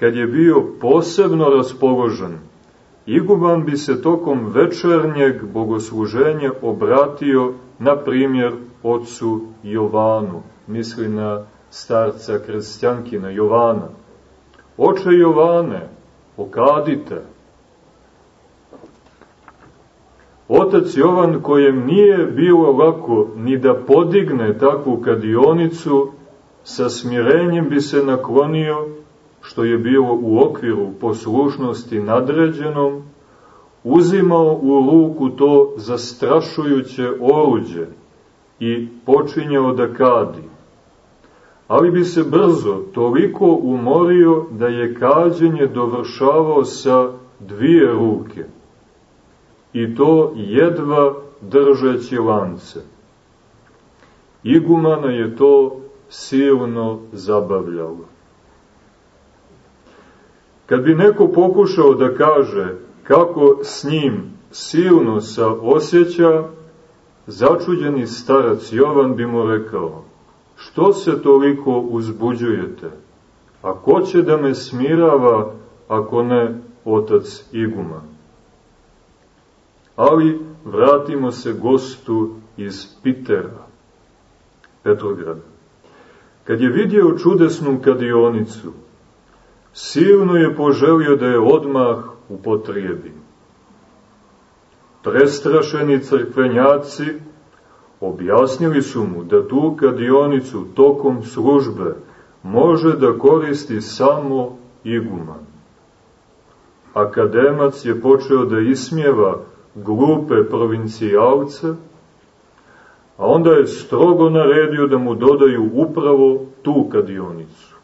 kad je bio posebno raspoložen, Iguman bi se tokom večernjeg bogosluženja obratio, na primjer, ocu Jovanu, misli na starca krstjankina Jovana. Oče Jovane, okadite. Otac Jovan, kojem nije bilo lako ni da podigne takvu kadionicu, sa smirenjem bi se naklonio što je bilo u okviru poslušnosti nadređenom, uzimao u ruku to zastrašujuće oruđe i počinjao da kadi. Ali bi se brzo toliko umorio da je kađenje dovršavao sa dvije ruke. I to jedva držeći lance. Igumana je to silno zabavljalo. Kad bi neko pokušao da kaže kako s njim silno sa osjeća, začuđeni starac Jovan bi mu rekao, što se toliko uzbuđujete? A ko će da me smirava ako ne otac Iguma? Ali vratimo se gostu iz Pitera, Petrograda. Kad je vidio čudesnu kadionicu, silno je poželio da je odmah upotrijebi. Prestrašeni crkvenjaci objasnili su mu da tu kadionicu tokom službe može da koristi samo iguman. Akademac je počeo da ismjeva glupe provincijalce, a onda je strogo naredio da mu dodaju upravo tu kadionicu.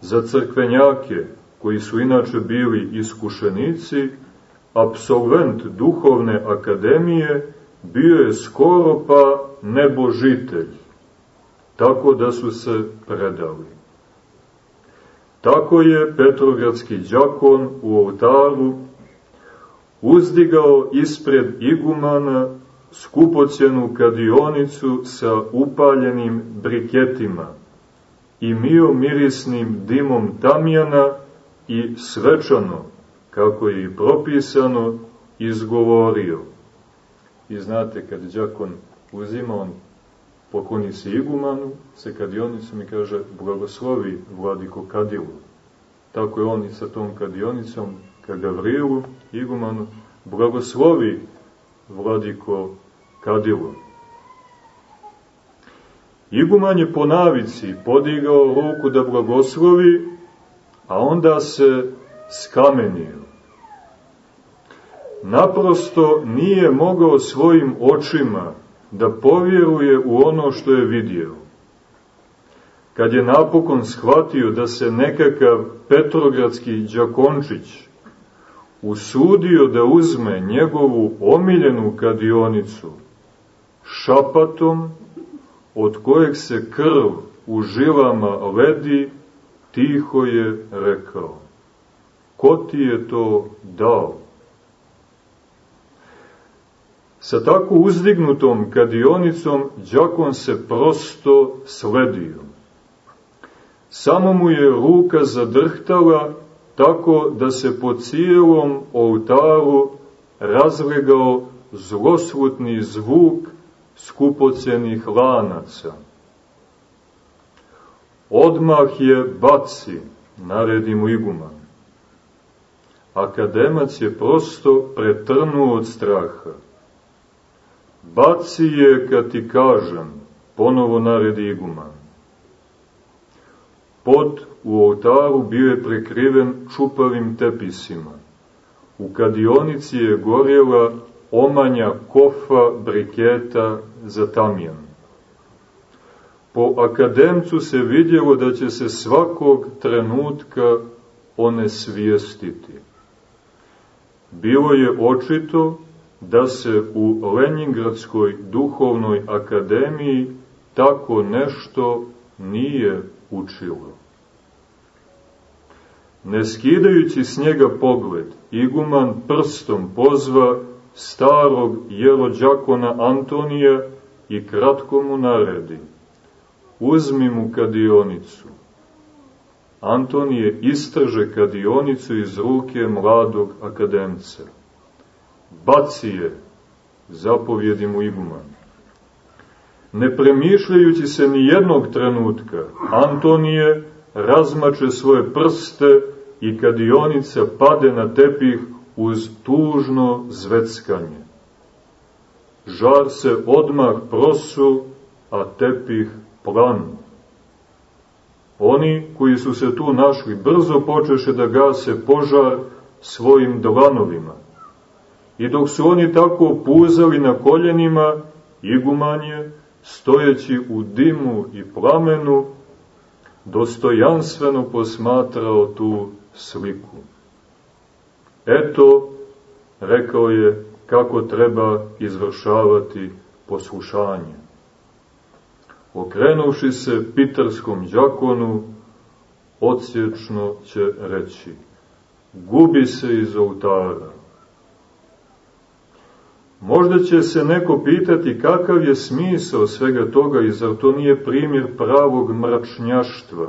Za crkvenjake, koji su inače bili iskušenici, absolvent duhovne akademije bio je skoro pa nebožitelj, tako da su se predali. Tako je Petrogradski đakon u oltaru uzdigao ispred igumana skupocjenu kadionicu sa upaljenim briketima, i mio mirisnim dimom tamjana i svečano, kako je i propisano, izgovorio. I znate, kad đakon uzima, on pokloni se igumanu, se kadionicom i kaže, blagoslovi vladiko kadilu. tako je on i sa tom kadionicom, ka Gavrilu, igumanu, blagoslovi vladiko kadilo. Iguman je po navici podigao ruku da blagoslovi, a onda se skamenio. Naprosto nije mogao svojim očima da povjeruje u ono što je vidio. Kad je napokon shvatio da se nekakav Petrogradski džakončić usudio da uzme njegovu omiljenu kadionicu šapatom od kojeg se krv u žilama ledi, tiho je rekao, ko ti je to dao? Sa tako uzdignutom kadionicom Đakon se prosto sledio. Samo mu je ruka zadrhtala tako da se po cijelom oltaru razlegao zloslutni zvuk skupocenih lanaca. Odmah je baci, naredi mu iguman. Akademac je prosto pretrnuo od straha. Baci je, kad ti kažem, ponovo naredi iguman. Pod u oltaru bio je prekriven čupavim tepisima. U kadionici je gorjela omanja kofa briketa za tamjan. Po akademcu se vidjelo da će se svakog trenutka one svijestiti. Bilo je očito da se u Leningradskoj duhovnoj akademiji tako nešto nije učilo. Ne skidajući s njega pogled, iguman prstom pozva starog jerođakona Antonija i kratko mu naredi. Uzmi mu kadionicu. Antonije istrže kadionicu iz ruke mladog akademca. Baci je, zapovjedi mu iguman. Ne premišljajući se ni jednog trenutka, Antonije razmače svoje prste i kadionica pade na tepih uz tužno zveckanje. Žar se odmah prosu, a tepih planu. Oni koji su se tu našli brzo počeše da gase požar svojim dlanovima. I dok su oni tako puzali na koljenima, iguman je, stojeći u dimu i plamenu, dostojanstveno posmatrao tu sliku. Eto, rekao je, kako treba izvršavati poslušanje. Okrenuši se pitarskom džakonu, odsječno će reći, gubi se iz oltara. Možda će se neko pitati kakav je smisao svega toga i zar to nije primjer pravog mračnjaštva,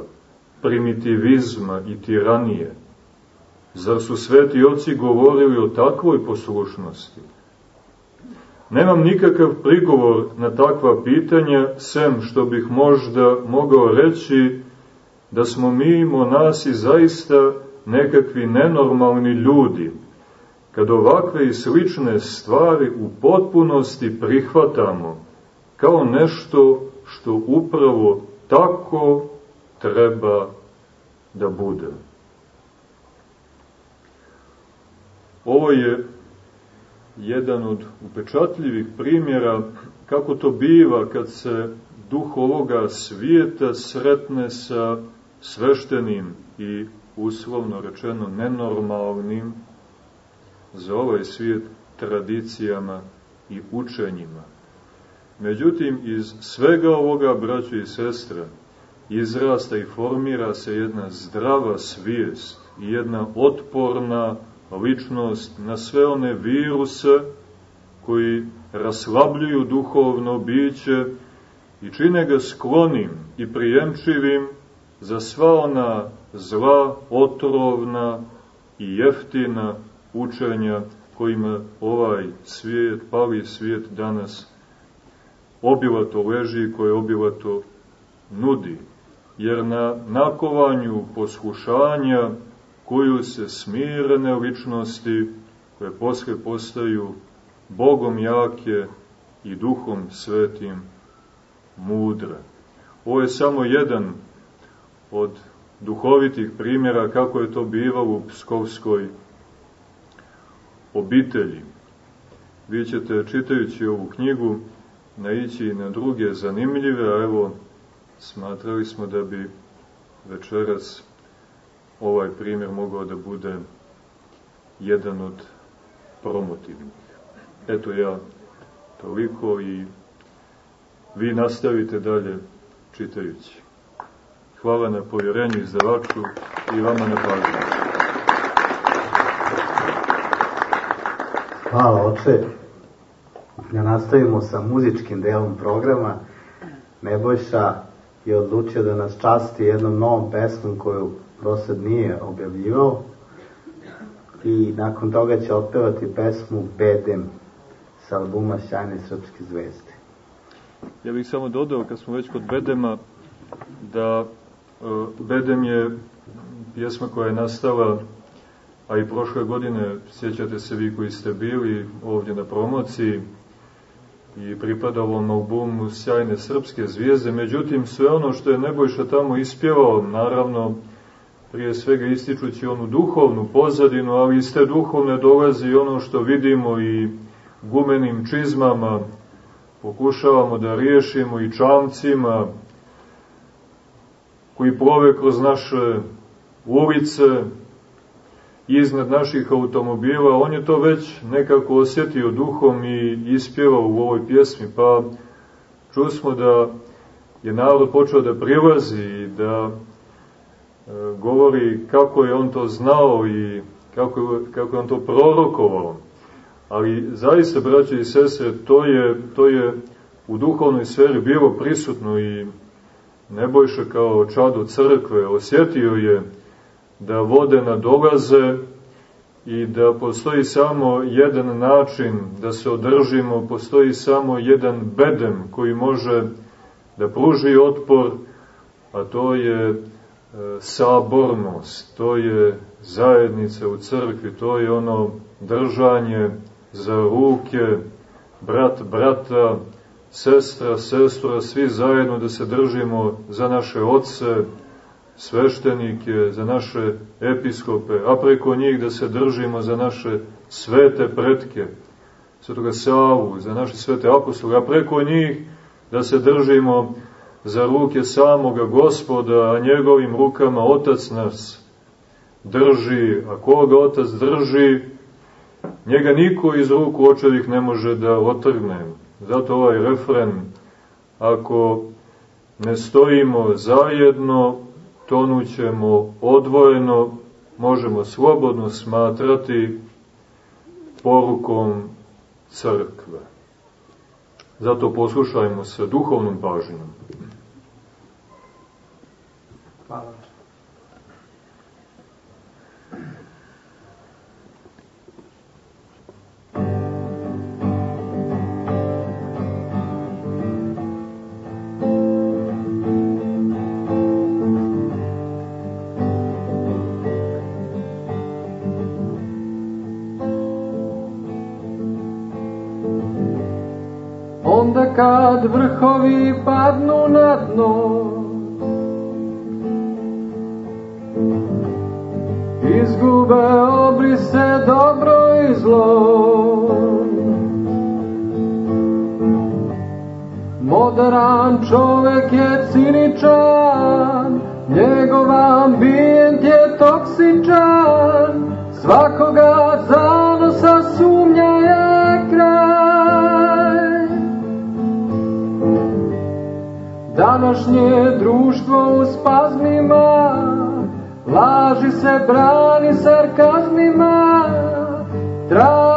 primitivizma i tiranije. Zar su sveti oci govorili o takvoj poslušnosti? Nemam nikakav prigovor na takva pitanja, sem što bih možda mogao reći da smo mi monasi zaista nekakvi nenormalni ljudi, kad ovakve i slične stvari u potpunosti prihvatamo kao nešto što upravo tako treba da bude. Ovo je jedan od upečatljivih primjera kako to biva kad se duh ovoga svijeta sretne sa sveštenim i uslovno rečeno nenormalnim za ovaj svijet tradicijama i učenjima. Međutim, iz svega ovoga, braćo i sestra, izrasta i formira se jedna zdrava svijest i jedna otporna ličnost na sve one viruse koji raslabljuju duhovno biće i čine ga sklonim i prijemčivim za sva ona zla, otrovna i jeftina učenja kojima ovaj svijet, pali svijet danas obilato leži i koje obilato nudi. Jer na nakovanju poslušanja koju se smirene ličnosti, koje posle postaju Bogom jake i Duhom Svetim mudre. Ovo je samo jedan od duhovitih primjera kako je to bivalo u Pskovskoj obitelji. Vi ćete, čitajući ovu knjigu, naići na druge zanimljive, a evo, smatrali smo da bi večeras ovaj primjer mogao da bude jedan od promotivnih. Eto ja toliko i vi nastavite dalje čitajući. Hvala na povjerenju i zavaču i vama na pažnju. Hvala, oče. Da nastavimo sa muzičkim delom programa. Nebojša je odlučio da nas časti jednom novom pesmom koju prosad nije objavljivao i nakon toga će otpevati pesmu Bedem sa albuma Sjajne srpske zvezde. Ja bih samo dodao, kad smo već kod Bedema, da uh, Bedem je pjesma koja je nastala, a i prošle godine, sjećate se vi koji ste bili ovdje na promociji, i pripada ovom albumu Sjajne srpske zvijezde, međutim sve ono što je Nebojša tamo ispjevao, naravno, prije svega ističući onu duhovnu pozadinu, ali iz te duhovne dolazi ono što vidimo i gumenim čizmama, pokušavamo da riješimo i čamcima koji plove kroz naše ulice, iznad naših automobila, on je to već nekako osjetio duhom i ispjevao u ovoj pjesmi, pa čusmo da je narod počeo da prilazi i da e, govori kako je on to znao i kako, kako je on to prorokovao. Ali zaista, braće i sestre, to je, to je u duhovnoj sferi bilo prisutno i Nebojša kao čado crkve osjetio je da vode nadolaze i da postoji samo jedan način da se održimo, postoji samo jedan bedem koji može da pruži otpor, a to je e, sabornost, to je zajednica u crkvi, to je ono držanje za ruke, brat brata, sestra sestra, svi zajedno da se držimo za naše oce, sveštenike, za naše episkope, a preko njih da se držimo za naše svete pretke, svetoga Savu, za naše svete apostole, a preko njih da se držimo za ruke samoga gospoda, a njegovim rukama Otac nas drži, a koga Otac drži, njega niko iz ruku očevih ne može da otrgne. Zato ovaj refren, ako ne stojimo zajedno, tonućemo odvojeno, možemo slobodno smatrati porukom crkve. Zato poslušajmo se duhovnom pažnjom. Hvala. Kad vrhovi padnu na dno. Izgube obrise dobro i zlo. Modern čovek je ciničan Njegov ambijent je toksičan Svakoga zanosa Današnje društvo u spazmima, laži se brani sarkazmima, traži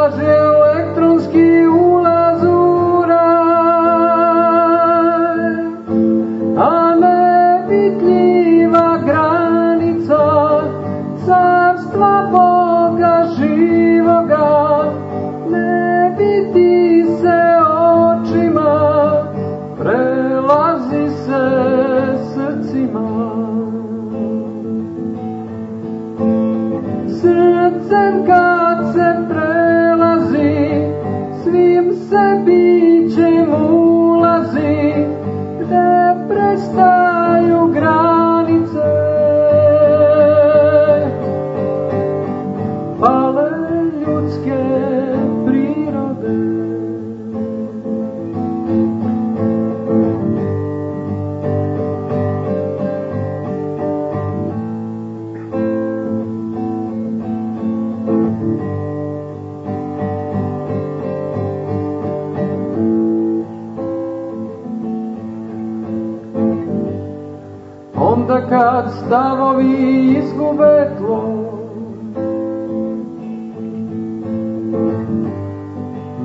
stavovi izgube tlo.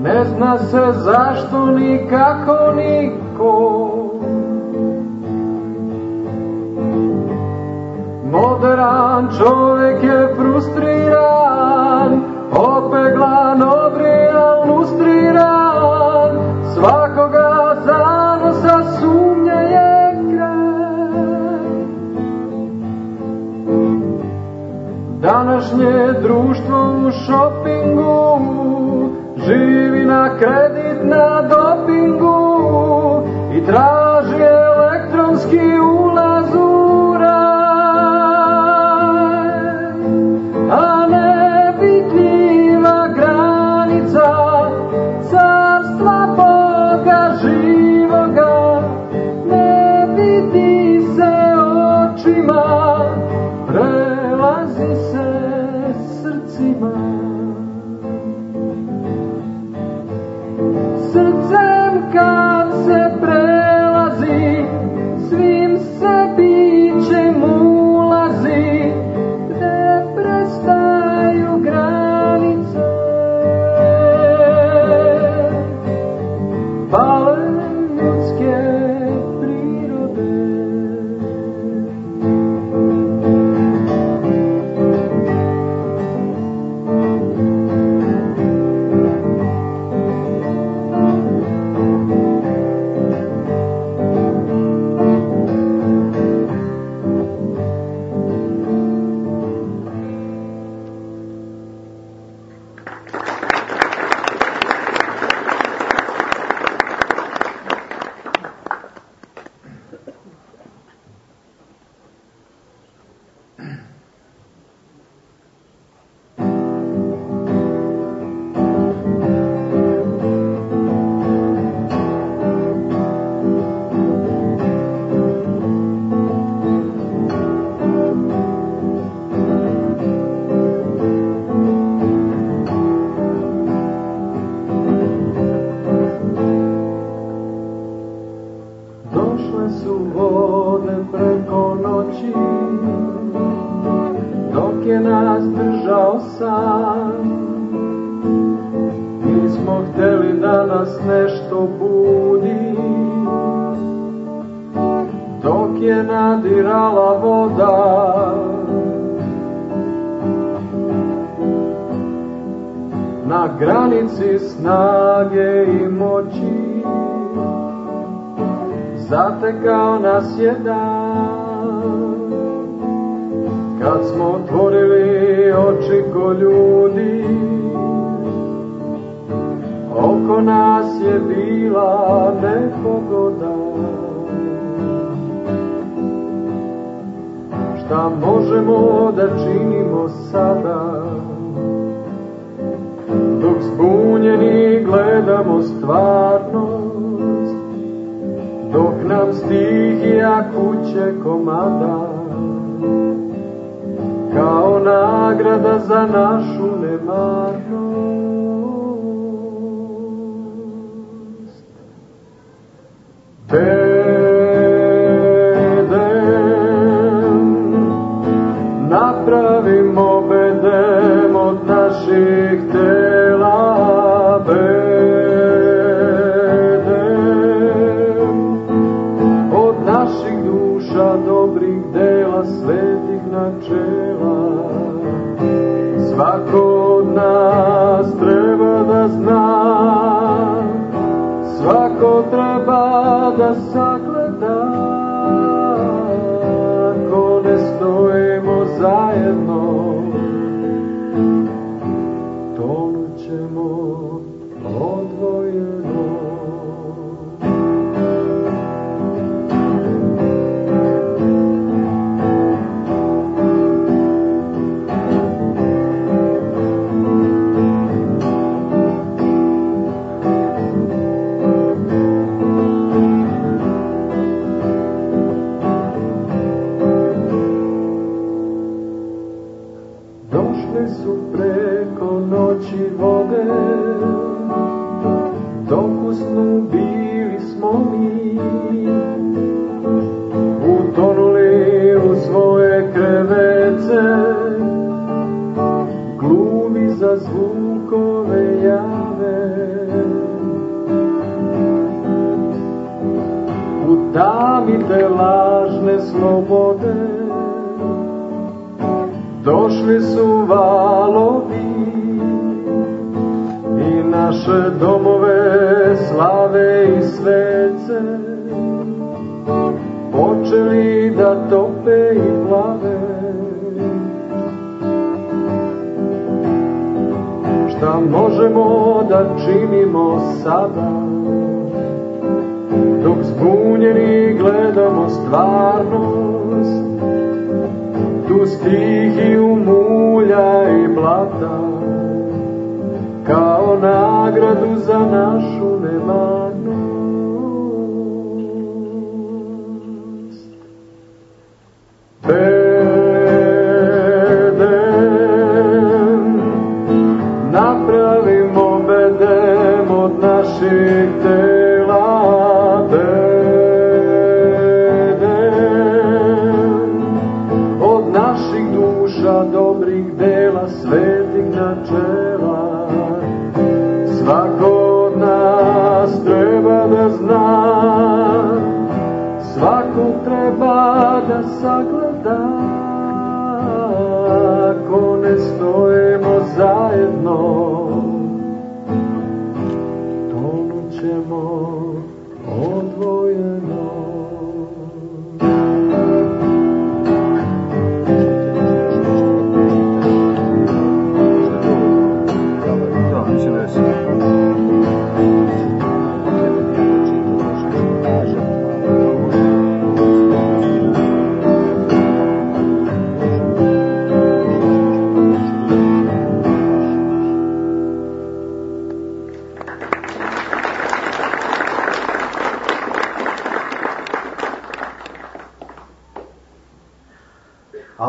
Ne zna se zašto ni kako niko. Moderan čovek je frustriran, opeglan, odrejan, lustriran. današnje društvo u šopingu živi na kredit na dopingu i traži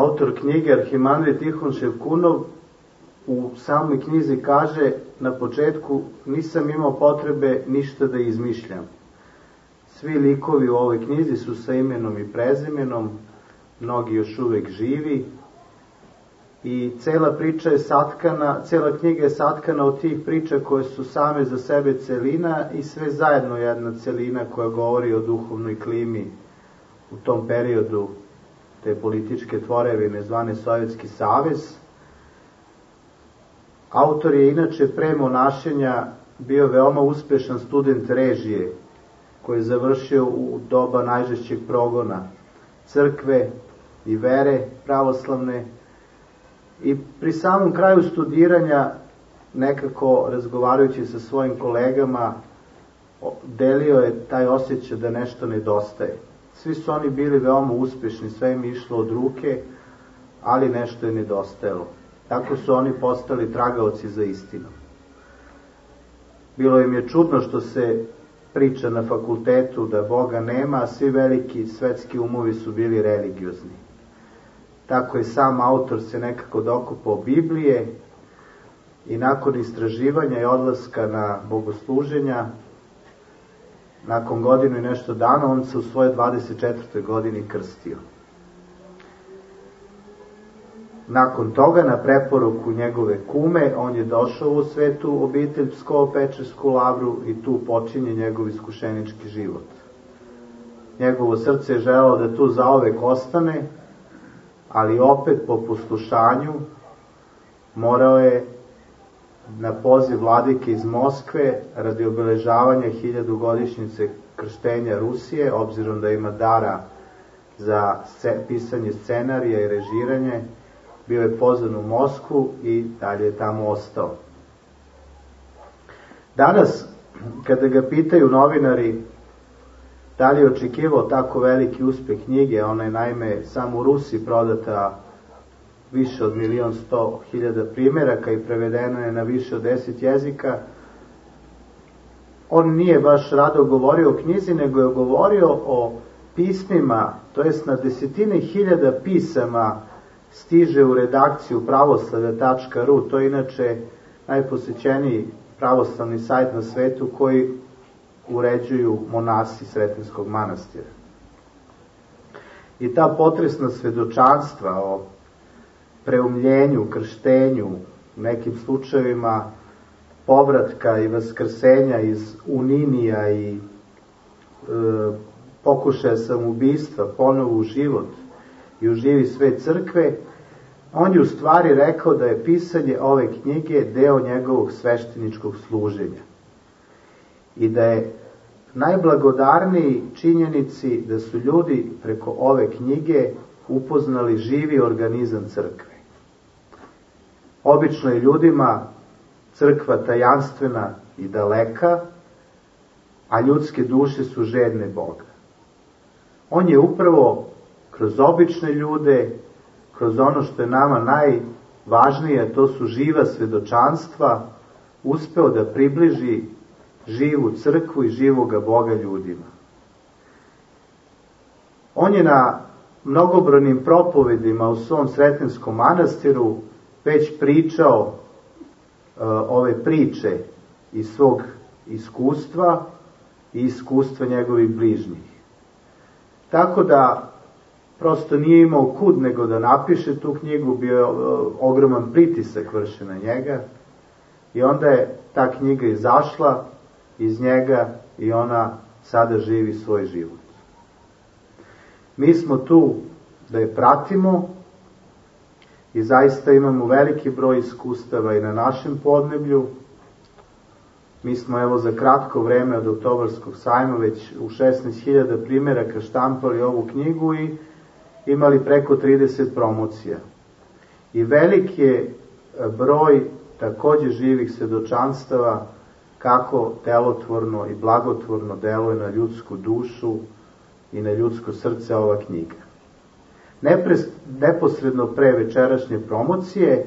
Autor knjige Arhimandrit Tihon Ševkunov u samoj knjizi kaže na početku nisam imao potrebe ništa da izmišljam. Svi likovi u ovoj knjizi su sa imenom i prezimenom, mnogi još uvek živi i cela priča je satkana, cela knjiga je satkana od tih priča koje su same za sebe celina i sve zajedno jedna celina koja govori o duhovnoj klimi u tom periodu te političke tvorevine zvane Sovjetski savez. Autor je inače pre monašenja bio veoma uspešan student režije, koji je završio u doba najžešćeg progona crkve i vere pravoslavne i pri samom kraju studiranja nekako razgovarajući sa svojim kolegama delio je taj osjećaj da nešto nedostaje. Svi su oni bili veoma uspešni, sve im išlo od ruke, ali nešto je nedostajalo. Tako su oni postali tragaoci za istinu. Bilo im je čudno što se priča na fakultetu da Boga nema, a svi veliki svetski umovi su bili religiozni. Tako je sam autor se nekako dokupao Biblije i nakon istraživanja i odlaska na bogosluženja nakon godinu i nešto dana, on se u svoje 24. godini krstio. Nakon toga, na preporuku njegove kume, on je došao u svetu obitelj Pskovo-Pečersku lavru i tu počinje njegov iskušenički život. Njegovo srce je želelo da tu zaovek ostane, ali opet po poslušanju morao je na poziv vladike iz Moskve radi obeležavanja hiljadugodišnjice krštenja Rusije, obzirom da ima dara za pisanje scenarija i režiranje, bio je pozvan u Moskvu i dalje je tamo ostao. Danas, kada ga pitaju novinari da li je očekivao tako veliki uspeh knjige, ona je naime samo u Rusiji prodata više od milion sto hiljada primjeraka i prevedeno je na više od deset jezika, on nije baš rado govorio o knjizi, nego je govorio o pismima, to jest na desetine hiljada pisama stiže u redakciju pravoslavlja.ru, to je inače najposećeniji pravoslavni sajt na svetu koji uređuju monasi Sretenskog manastira. I ta potresna svedočanstva o preumljenju, krštenju, u nekim slučajevima povratka i vaskrsenja iz Uninija i e, pokušaja samoubistva ponovo u život i u živi sve crkve, on je u stvari rekao da je pisanje ove knjige deo njegovog svešteničkog služenja i da je najblagodarniji činjenici da su ljudi preko ove knjige upoznali živi organizam crkve. Obično je ljudima crkva tajanstvena i daleka, a ljudske duše su žedne Boga. On je upravo kroz obične ljude, kroz ono što je nama najvažnije, to su živa svedočanstva, uspeo da približi živu crkvu i živoga Boga ljudima. On je na mnogobranim propovedima u svom sretenskom manastiru već pričao uh, ove priče iz svog iskustva i iskustva njegovih bližnjih. Tako da prosto nije imao kud nego da napiše tu knjigu, bio je uh, ogroman pritisak vršen na njega i onda je ta knjiga izašla iz njega i ona sada živi svoj život. Mi smo tu da je pratimo i zaista imamo veliki broj iskustava i na našem podneblju. Mi smo evo za kratko vreme od oktobarskog sajma već u 16.000 primjeraka štampali ovu knjigu i imali preko 30 promocija. I veliki je broj takođe živih svedočanstava kako delotvorno i blagotvorno deluje na ljudsku dušu i na ljudsko srce ova knjiga. Neposredno pre večerašnje promocije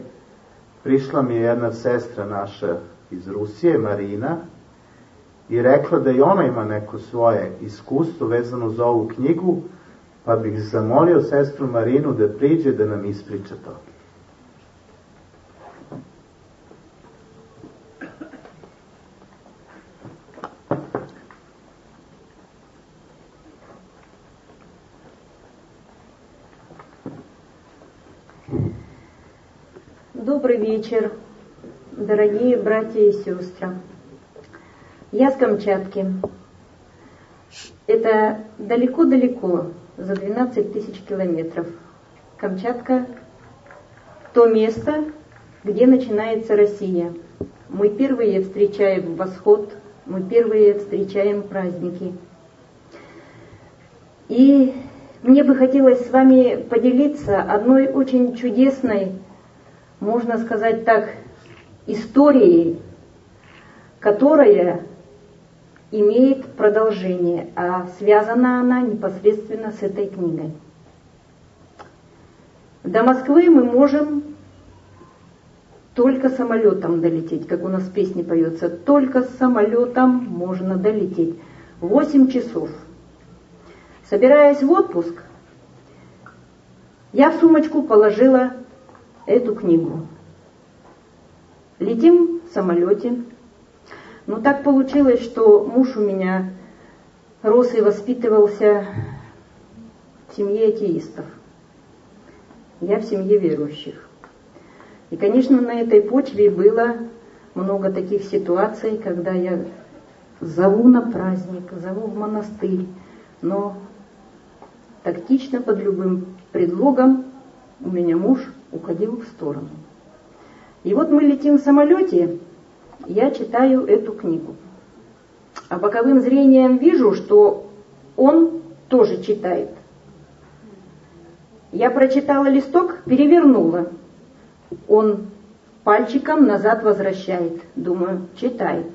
prišla mi je jedna sestra naša iz Rusije, Marina, i rekla da i ona ima neko svoje iskustvo vezano za ovu knjigu, pa bih zamolio sestru Marinu da priđe da nam ispriča to. Братья и сестры. Я с Камчатки. Это далеко-далеко, за 12 тысяч километров. Камчатка – то место, где начинается Россия. Мы первые встречаем восход, мы первые встречаем праздники. И мне бы хотелось с вами поделиться одной очень чудесной можно сказать так, историей, которая имеет продолжение, а связана она непосредственно с этой книгой. До Москвы мы можем только самолетом долететь, как у нас в песне поется, только самолетом можно долететь. Восемь часов. Собираясь в отпуск, я в сумочку положила эту книгу. Летим в самолете. Но так получилось, что муж у меня рос и воспитывался в семье атеистов. Я в семье верующих. И, конечно, на этой почве было много таких ситуаций, когда я зову на праздник, зову в монастырь, но тактично под любым предлогом у меня муж уходил в сторону. И вот мы летим в самолете, я читаю эту книгу. А боковым зрением вижу, что он тоже читает. Я прочитала листок, перевернула. Он пальчиком назад возвращает. Думаю, читает.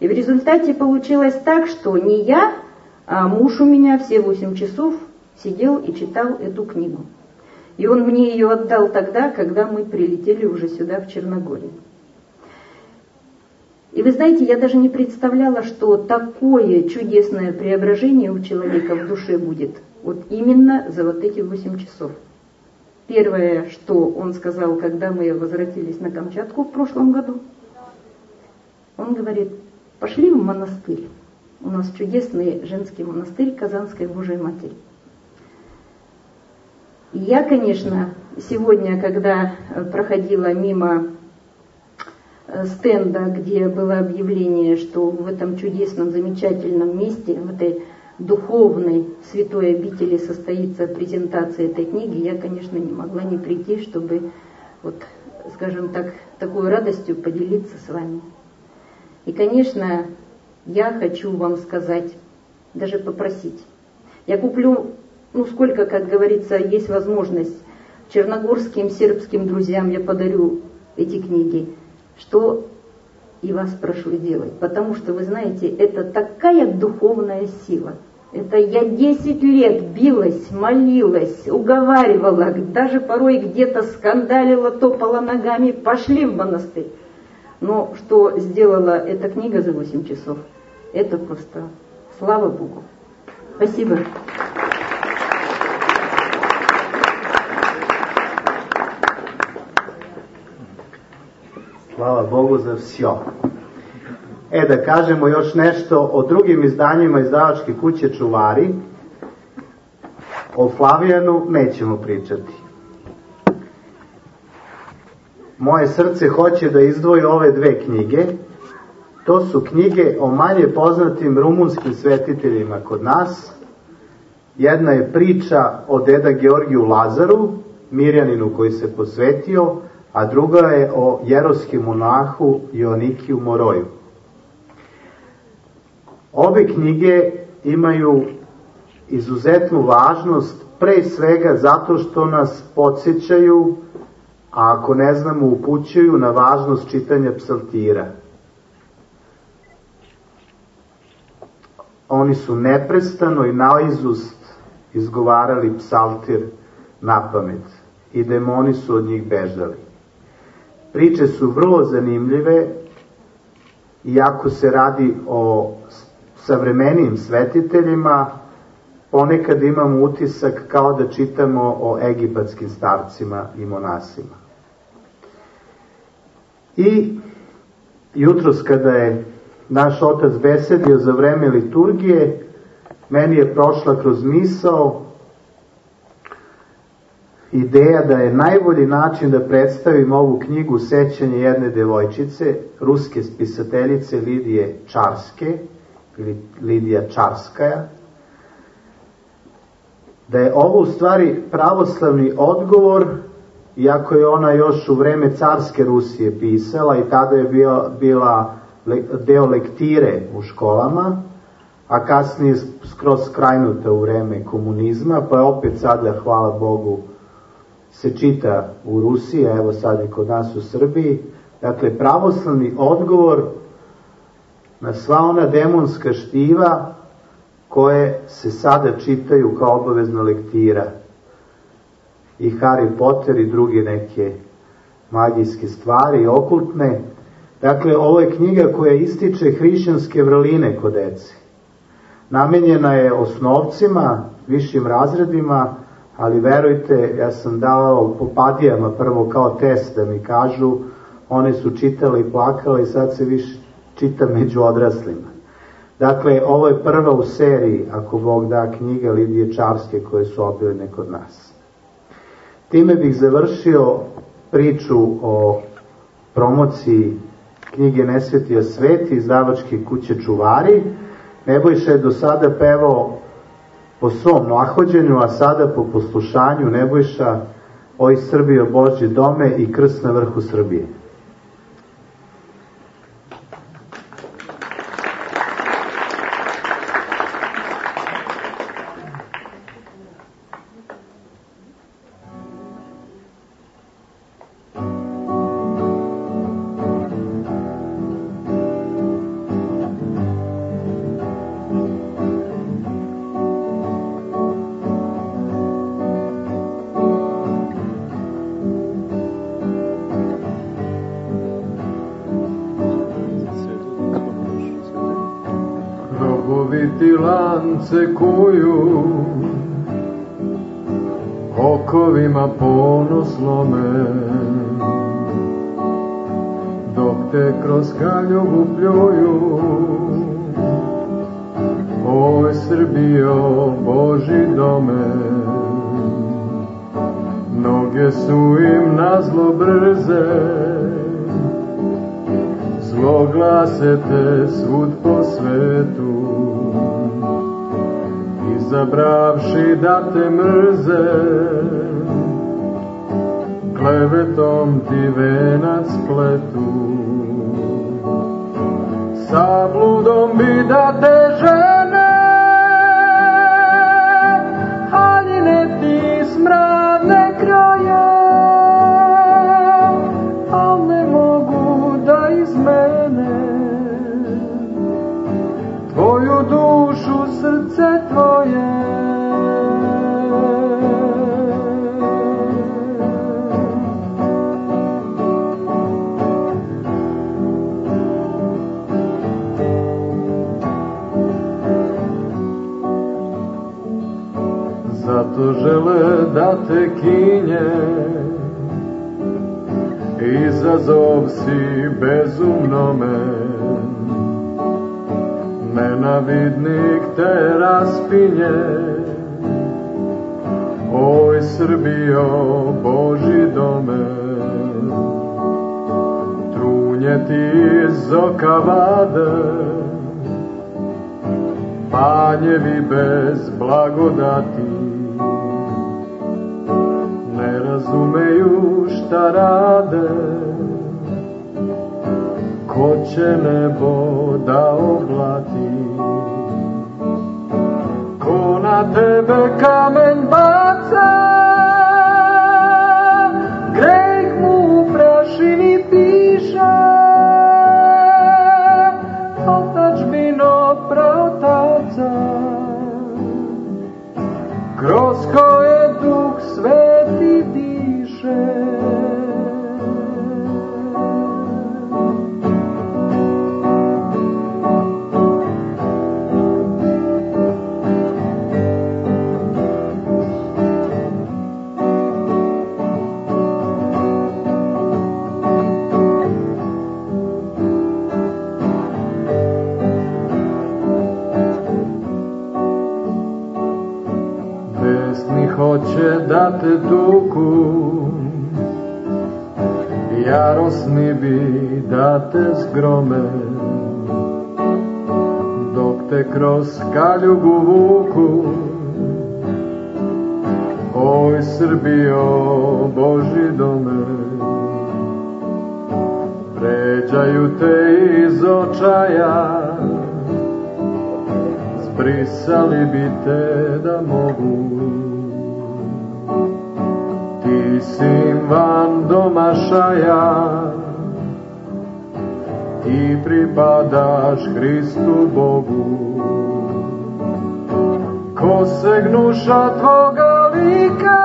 И в результате получилось так, что не я, а муж у меня все восемь часов сидел и читал эту книгу. И он мне ее отдал тогда, когда мы прилетели уже сюда, в Черногорию. И вы знаете, я даже не представляла, что такое чудесное преображение у человека в душе будет. Вот именно за вот эти восемь часов. Первое, что он сказал, когда мы возвратились на Камчатку в прошлом году, он говорит, пошли в монастырь. У нас чудесный женский монастырь Казанской Божией Матери. Я, конечно, сегодня, когда проходила мимо э, стенда, где было объявление, что в этом чудесном, замечательном месте, в этой духовной святой обители состоится презентация этой книги, я, конечно, не могла не прийти, чтобы, вот, скажем так, такой радостью поделиться с вами. И, конечно, я хочу вам сказать, даже попросить. Я куплю, ну сколько, как говорится, есть возможность, черногорским, сербским друзьям я подарю эти книги, что и вас прошу делать. Потому что, вы знаете, это такая духовная сила. Это я 10 лет билась, молилась, уговаривала, даже порой где-то скандалила, топала ногами, пошли в монастырь. Но что сделала эта книга за 8 часов, это просто слава Богу. Спасибо. Hvala Bogu za sve. E, da kažemo još nešto o drugim izdanjima izdavačke kuće Čuvari. O Flavijanu nećemo pričati. Moje srce hoće da izdvoji ove dve knjige. To su knjige o manje poznatim rumunskim svetiteljima kod nas. Jedna je priča o deda Georgiju Lazaru, Mirjaninu koji se posvetio, a druga je o jeroskim monahu Ionikiju Moroju. Ove knjige imaju izuzetnu važnost pre svega zato što nas podsjećaju, a ako ne znamo upućuju na važnost čitanja psaltira. Oni su neprestano i naizust izgovarali psaltir na pamet i demoni su od njih bežali. Priče su vrlo zanimljive, iako se radi o savremenijim svetiteljima, ponekad imamo utisak kao da čitamo o egipatskim starcima i monasima. I jutros kada je naš otac besedio za vreme liturgije, meni je prošla kroz misao ideja da je najbolji način da predstavim ovu knjigu sećanje jedne devojčice, ruske spisateljice Lidije Čarske, ili Lidija Čarskaja, da je ovo u stvari pravoslavni odgovor, iako je ona još u vreme carske Rusije pisala i tada je bio, bila deo lektire u školama, a kasnije skroz skrajnuta u vreme komunizma, pa je opet sada, hvala Bogu, se čita u Rusiji, a evo sad i kod nas u Srbiji. Dakle, pravoslavni odgovor na sva ona demonska štiva koje se sada čitaju kao obavezna lektira i Harry Potter i druge neke magijske stvari, okultne. Dakle, ovo je knjiga koja ističe hrišćanske vrline kod dece. Namenjena je osnovcima, višim razredima, ali verujte, ja sam dao po padijama prvo kao test da mi kažu, one su čitale i plakale i sad se više čita među odraslima. Dakle, ovo je prva u seriji, ako Bog da, knjiga Lidije Čarske koje su objavljene kod nas. Time bih završio priču o promociji knjige Nesvetija svet izdavačke kuće Čuvari. Nebojša je do sada pevao po svom nahođenju, a sada po poslušanju Nebojša Oj Srbijo Božje dome i krst na vrhu Srbije. someday. Razumeju šta rade, ko će nebo da oblati. Ko na tebe kamen baca, jarosni bi da te zgrome, dok te kroz kaljugu vuku, oj Srbijo, Boži dome. Vređaju te iz očaja, zbrisali bi te da mogu. Ti si van domašaja, ti pripadaš Hristu Bogu. Ko se gnuša tvoga lika,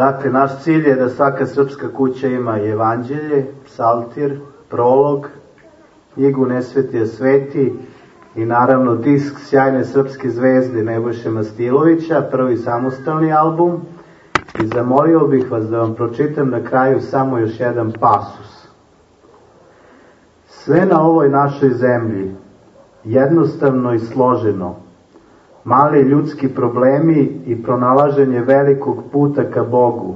Dakle, naš cilj je da svaka srpska kuća ima evanđelje, psaltir, prolog, knjigu Nesvetije sveti i naravno disk sjajne srpske zvezde Nebojše Mastilovića, prvi samostalni album. I zamolio bih vas da vam pročitam na kraju samo još jedan pasus. Sve na ovoj našoj zemlji, jednostavno i složeno, mali ljudski problemi i pronalaženje velikog puta ka Bogu,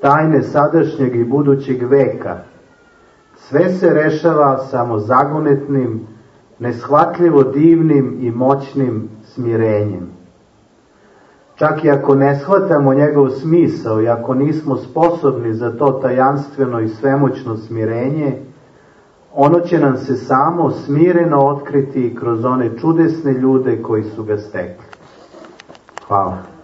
tajne sadašnjeg i budućeg veka, sve se rešava samo zagonetnim, neshvatljivo divnim i moćnim smirenjem. Čak i ako ne shvatamo njegov smisao i ako nismo sposobni za to tajanstveno i svemoćno smirenje, ono će nam se samo smireno otkriti kroz one čudesne ljude koji su ga stekli. Hvala.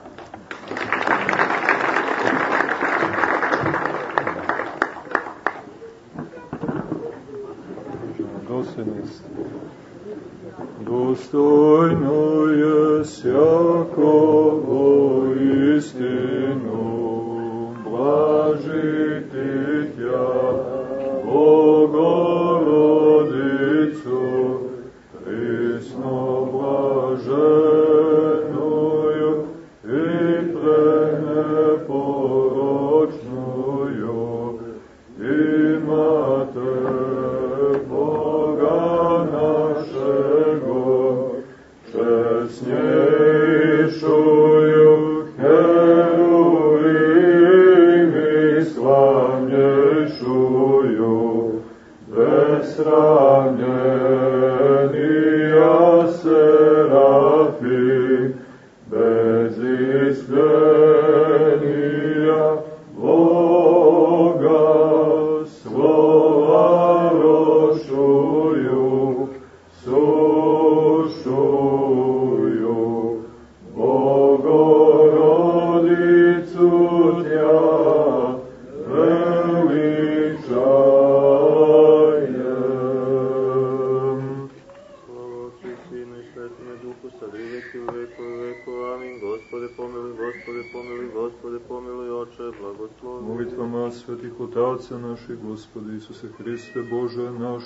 Hriste, Bože naš,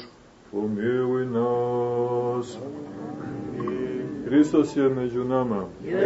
pomiluj. I Hristos je među nama. Se.